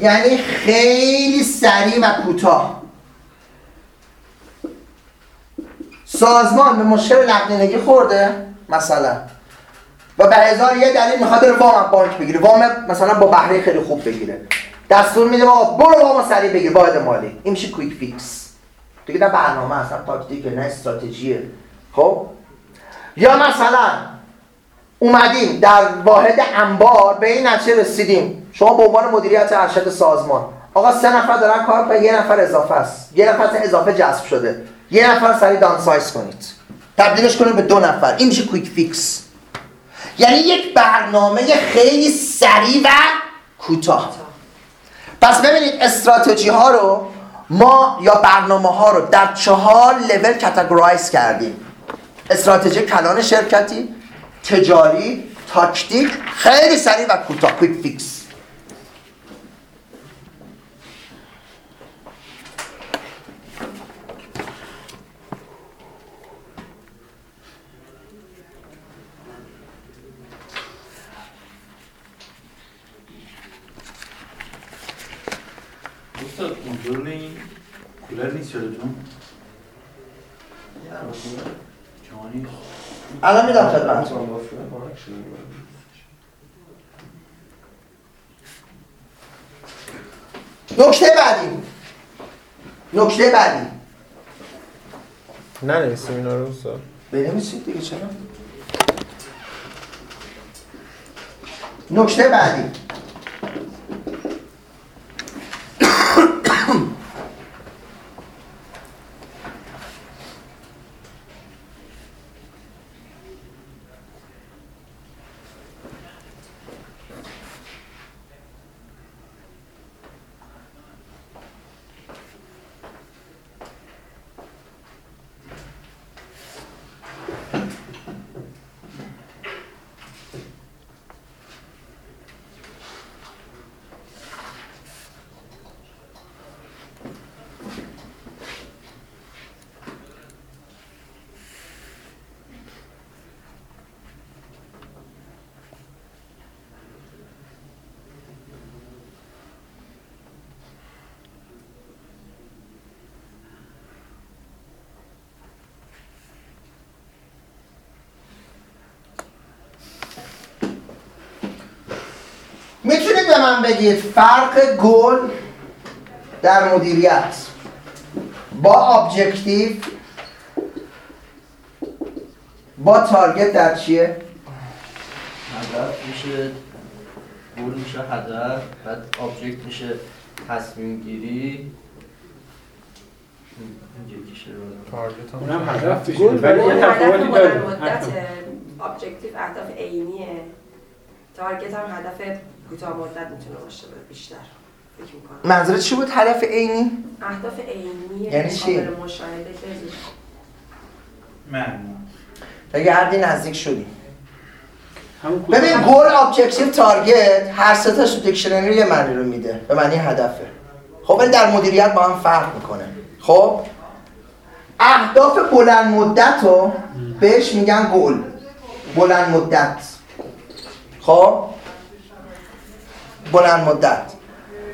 یعنی خیلی سریع و کوتاه. سازمان به مشکل نقدینگی خورده مثلا. و به هزار یه دلیل می‌خواد وام بانک بگیره. وام مثلا با بهره خیلی خوب بگیره. دستور میده آقا برو وام سریع بگیر واحد مالی. این میشه quick fix دیگه نه برنامه اصلا تاکتیک نه استراتژیه. خب؟ یا مثلا اومدیم در واحد انبار به این نتیجه رسیدیم. شما به عنوان مدیریت ارشد سازمان. آقا سه نفر دارن کار کنن یه نفر اضافه است. یه نفر اضافه جذب شده. یه نفر سریع downsize کنید. تبدیلش کنید به دو نفر. این میشه quick fix. یعنی یک برنامه خیلی سریع و کوتاه. پس ببینید استراتژی ها رو ما یا برنامه ها رو در چهار لول categorize کردیم. استراتژی کلان شرکتی تجاری تاکتیک خیلی سریع و کوتاه. کویک فیکس. استاد کنترل این کولر نیست یادتون؟ شما نیست الان میدم خدمت. نکته بعدی نکته بعدی ننویسیم اینا رو استاد بنویسید دیگه چرا نکته بعدی می‌تونید به من بگید فرق گل در مدیریت با objective با target در چیه؟ هدف میشه گول میشه هدف بعد object میشه تصمیم گیری. اونم هدف گل ولی یه تفاوتی داره. مدت objective اهداف عینیه. target هم هدف کوتاه مدت می‌تونه باشه بیشتر. منظورت چی بود؟ هدف عینی؟ اهداف عینی یعنی چی؟ قابل مشاهده من. اگه هر دی نزدیک شدیم کوتاه- ببین goal objective target هر سه تاش تو دیکشنری یه معنی رو میده. به معنی هدفه. خب ولی در مدیریت با هم فرق می‌کنه. خب؟ اهداف بلند مدت رو بهش میگن گل بلند مدت. خب؟ بلند مدت.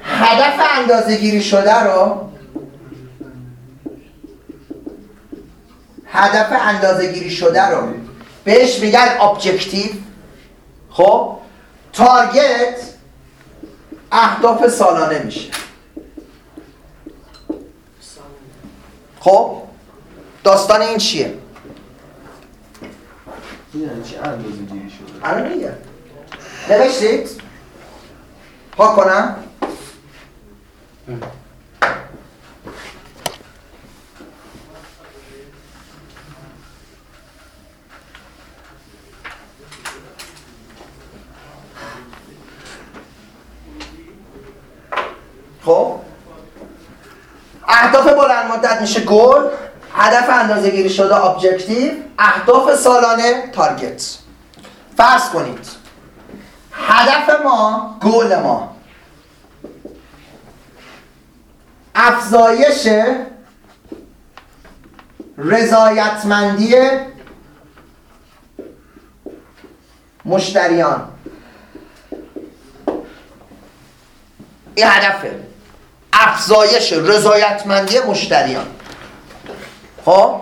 هدف اندازه گیری شده رو هدف اندازه گیری شده رو بهش میگن objective خب؟ target اهداف سالانه میشه. خب؟ داستان این چیه؟ یعنی چی اندازه گیری شده؟ الان نوشتید؟ پاک کنم؟ خب. اهداف بلند مدت میشه گل. هدف اندازه گیری شده objective اهداف سالانه target فرض کنید. هدف ما گل ما. افزایش رضایتمندی مشتریان. این هدفه افزایش رضایتمندی مشتریان. خب؟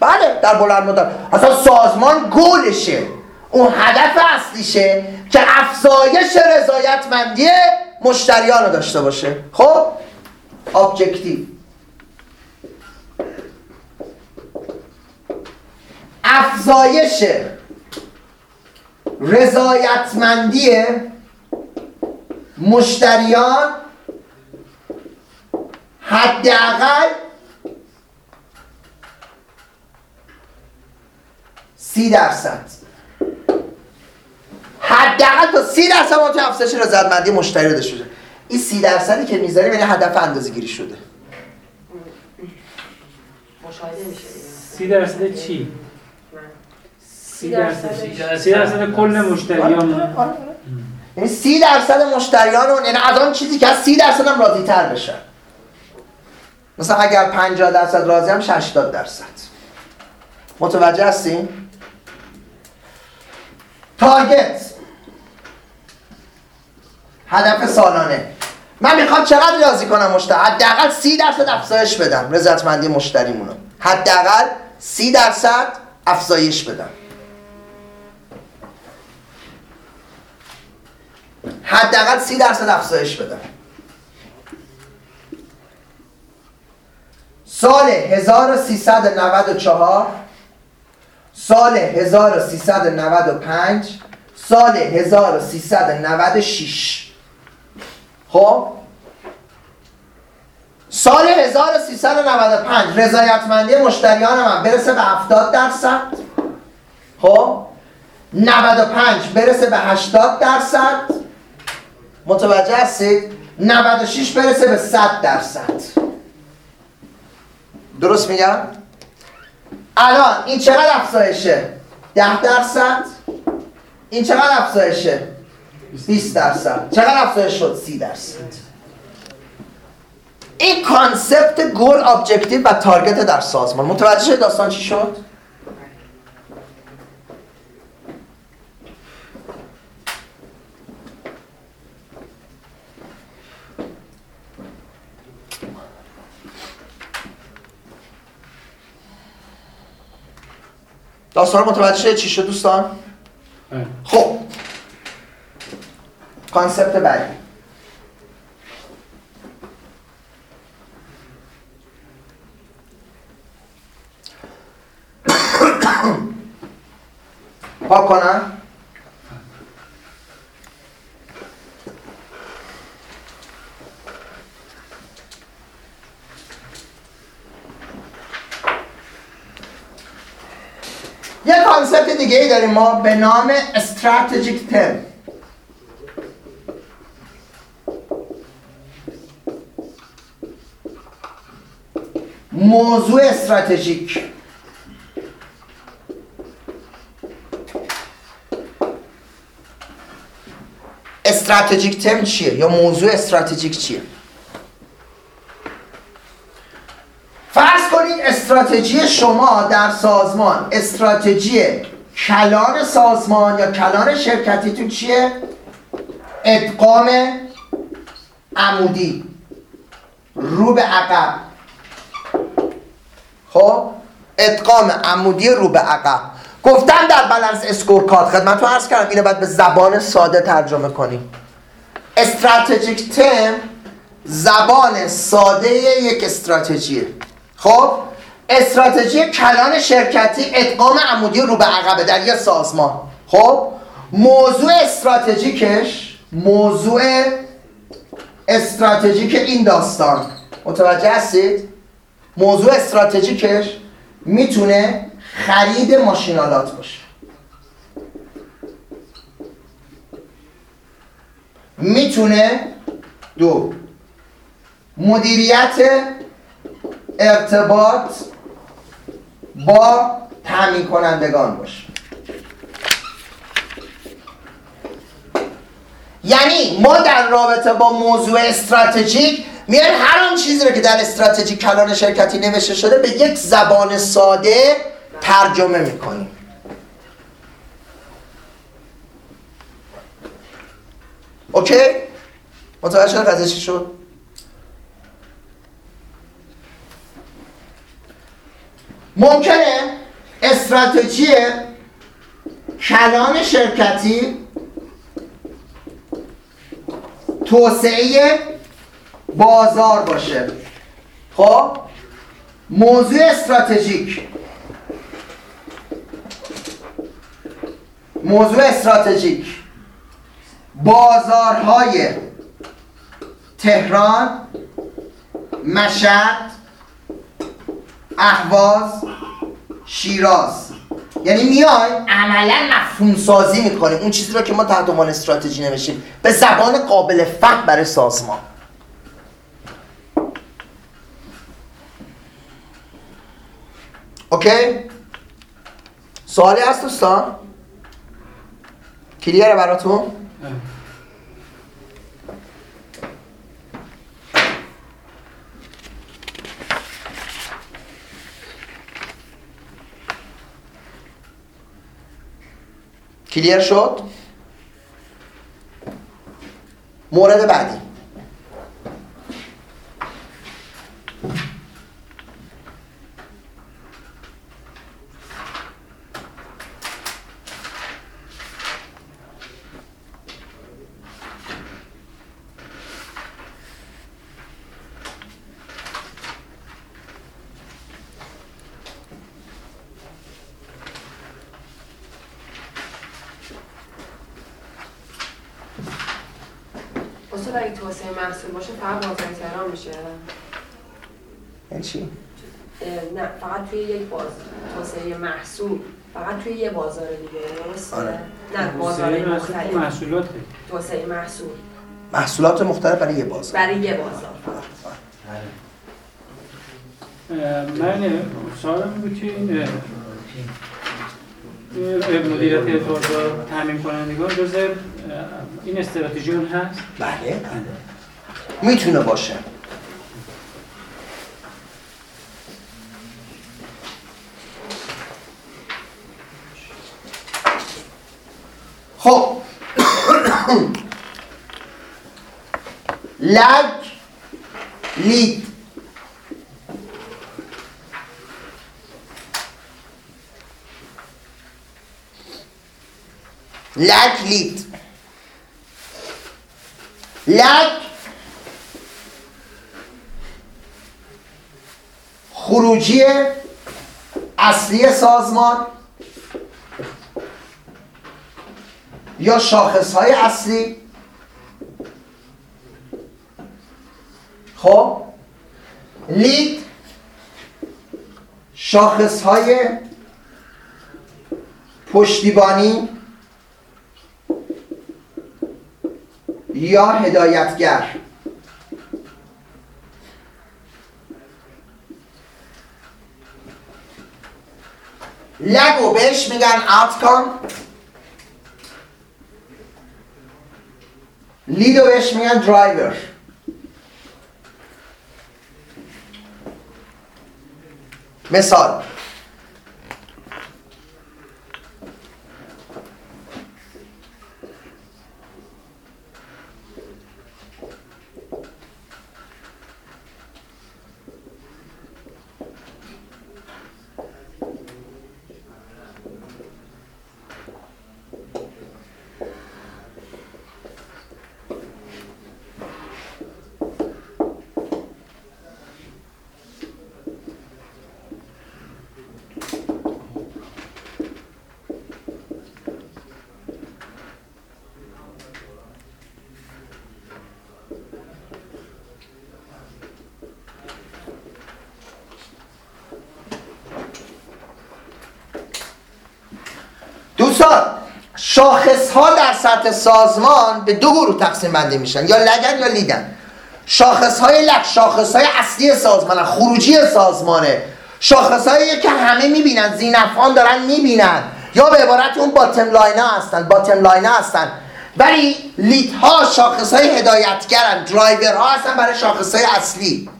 بله در بلند مدت. اصلا سازمان گلشه. اون هدف اصلیشه که افزایش رضایتمندی مشتریان رو داشته باشه. خب؟ ابجکتیو افزایش رضایتمندی مشتریان حداقل سی درصد. حداقل تا سی درصد ما تو افزایش رضایتمندی مشتری رو داشته باشه این سی درصدی که می‌ذاریم یعنی هدف اندازه گیری شده مشاهده میشه دیگه. سی درصد چی؟ من. سی درصد سی درصد کل مشتریان یعنی سی درصد مشتریان اون یعنی از آن چیزی که از سی درصد هم راضی تر بشن مثلا اگر 50 درصد راضی هم 80 درصد متوجه هستین؟ تارگت هدف سالانه. من می‌خوام چقدر راضی کنم مشتری حداقل 30 درصد افزایش بدم. رضایتمندی مشتریمونو. حداقل 30 درصد افزایش بدم. حداقل 30 درصد افزایش بدم. سال 1394 سال 1395 سال 1396 خب؟ سال 1395 رضایتمندی مشتریان من برسه به 70 درصد. خب؟ 95 برسه به 80 درصد. متوجه هستید؟ 96 برسه به 100 درصد. درست میگم؟ الان این چقدر افزایشه؟ 10 درصد. این چقدر افزایشه؟ 20 درصد. چقدر افزایش شد؟ 30 درصد. این concept goal objective و target در سازمان. متوجه شد داستان چی شد؟ داستان متوجه چی شد دوستان. خب. کانسپت بعدی. پاک کنم. یه کانسپت دیگه ای داریم ما به نام استراتژیک تم موضوع استراتژیک. استراتژیک تم چیه یا موضوع استراتژیک چیه؟ فرض کنید استراتژی شما در سازمان استراتژی کلان سازمان یا کلان شرکتیتون چیه؟ ادغام عمودی رو به عقب. خب؟ ادغام عمودی رو به عقب. گفتم در بلنس اسکور کارت خدمتتون عرض کردم اینو باید به زبان ساده ترجمه کنیم. استراتژیک تم زبان ساده یک استراتژیه. خب؟ استراتژی کلان شرکتی ادغام عمودی رو به عقبه در یه سازمان. خب؟ موضوع استراتژیکش موضوع استراتژیک این داستان. متوجه هستید؟ موضوع استراتژیکش می‌تونه خرید ماشینالات باشه. می‌تونه دو مدیریت ارتباط با تامین کنندگان باشه. یعنی ما در رابطه با موضوع استراتژیک میایم هر آن چیزی رو که در استراتژی کلان شرکتی نوشته شده به یک زبان ساده ترجمه می‌کنیم اوکی؟ متوجه شد قضیه چی شد؟ ممکنه استراتژی کلان شرکتی توسعه بازار باشه. خب؟ موضوع استراتژیک. موضوع استراتژیک. بازارهای تهران مشهد اهواز شیراز. یعنی میای عملا مفهوم سازی می‌کنیم اون چیزی رو که ما تحت عنوان استراتژی نوشیم به زبان قابل فهم برای سازمان. اوکی سوالی هست دوستان؟ کلیره براتون؟ کلیر شد؟ مورد بعدی اصول اگه توسعه محصول باشه فقط بازار تهران میشه؟ یعنی چی؟ نه فقط توی یک باز توسعه محصول. فقط توی یه بازار دیگه؟ آره. نه بازار مختلف. محصولاته. توسعه محصول. محصولات مختلف برای یه بازار. برای یه بازار. اه، من سوالم بود که این مدیریت اعتبار تعمین کنندگان جز اه، این استراتژی اون هست؟ بله. می‌تونه باشه. خب. لگ لید. لگ لید. لگ. خروجی اصلی سازمان یا شاخص های اصلی. خب؟ لید شاخص های پشتیبانی یا هدایتگر. لگو بهش میگن آوتکام لیدو بهش میگن درایور مثال. دوستان شاخص ها در سطح سازمان به دو گروه تقسیم بندی میشن یا lag ان یا lead ان شاخص های lag شاخص های اصلی سازمان خروجی سازمانه. شاخص هایی که همه می‌بینن ذینفعان دارن می‌بینن. یا به عبارت اون bottom line ها هستن bottom line ها هستن. ولی lead ها شاخص های هدایتگرن درایور ها هستن برای شاخص های اصلی.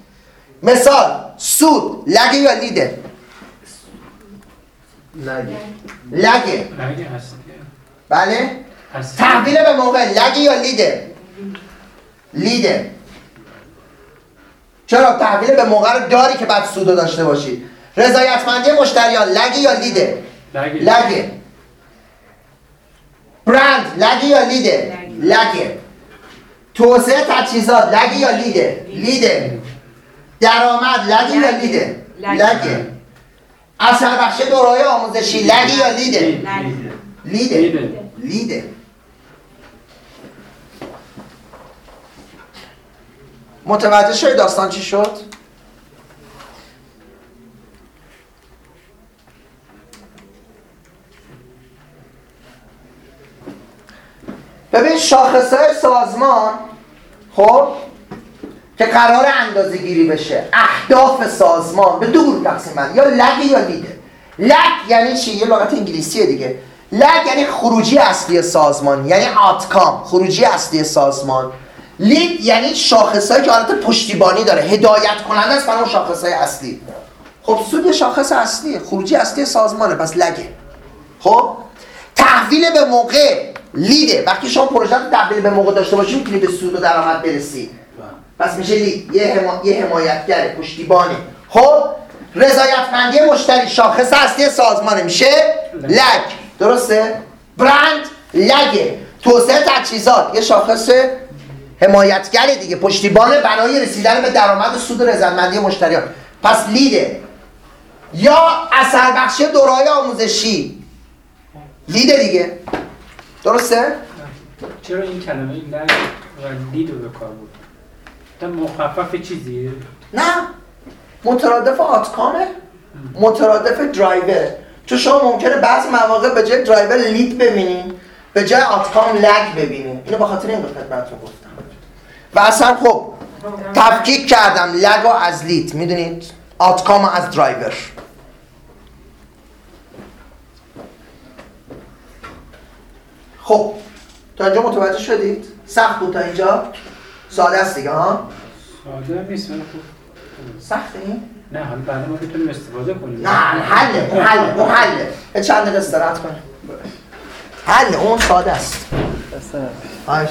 مثال سود lag ه یا lead ه؟ لگه لگه. هست. بله؟ هست. تحویل به موقع لگه یا لیده؟ لیده. چرا؟ تحویل به موقع رو داری که بعد سودو داشته باشی. رضایتمندی مشتریان لگه یا لیده؟ لگه. لگه. برند لگه یا لیده؟ لگه. توسعه تجهیزات لگه یا لیده؟ لیده. درآمد لگه یا لیده؟ لگه. اثر بخش دورای آموزشی لگه یا لیده. لیده لیده. متوجه شدی داستان چی شد؟ ببین شاخص های سازمان خب که قرار اندازه گیری بشه. اهداف سازمان به دو گروه تقسیم بندی. یا لگ یا لیده لگ یعنی چی؟ یه لغت انگلیسیه دیگه. لگ یعنی خروجی اصلی سازمان یعنی آتکام خروجی اصلی سازمان. لید یعنی شاخصهایی که حالت پشتیبانی داره. هدایت کننده است برای اون شاخصهای اصلی. خب سود شاخص اصلیه خروجی اصلی سازمانه. پس لگه خب؟ تحویل به موقع لیده وقتی شما پروژه رو تحویل به موقع داشته باشید می‌تونی به سود و درآمد برسی. پس میشه لید یه, حما... یه حمایتگر پشتیبانه خب رضایتمندی مشتری شاخص اصلی سازمانه. میشه لگ. درسته؟ برند لگه توسعه تجهیزات. یه شاخص حمایتگر دیگه. پشتیبان برای رسیدن به درآمد و سود رضایتمندی مشتریان. پس لیده یا اثر بخشی دورهای آموزشی. lead ه دیگه. درسته؟ چرا این کلمه lag و lead رو به کار مخفف چیزیه نه. مترادف outcome ه مترادف درایور. چون شما ممکنه بعضی مواقع به جای driver lead ببینین به جای outcome lag ببینین. اینو به خاطر این خدمتتون گفتم. و اصلا خب تفکیک کردم. lag و از lead. می‌دونید؟ outcome از درایور. خب تا اینجا متوجه شدید؟ سخت بود تا اینجا؟ ساده است دیگه ها؟ ساده نیست سخته این؟ نه حالا بعد ما بتونیم استفاده کنیم. نه حله اون حله اون حله. چند دقیقه استراحت کنیم. حله اون ساده است. خواهش.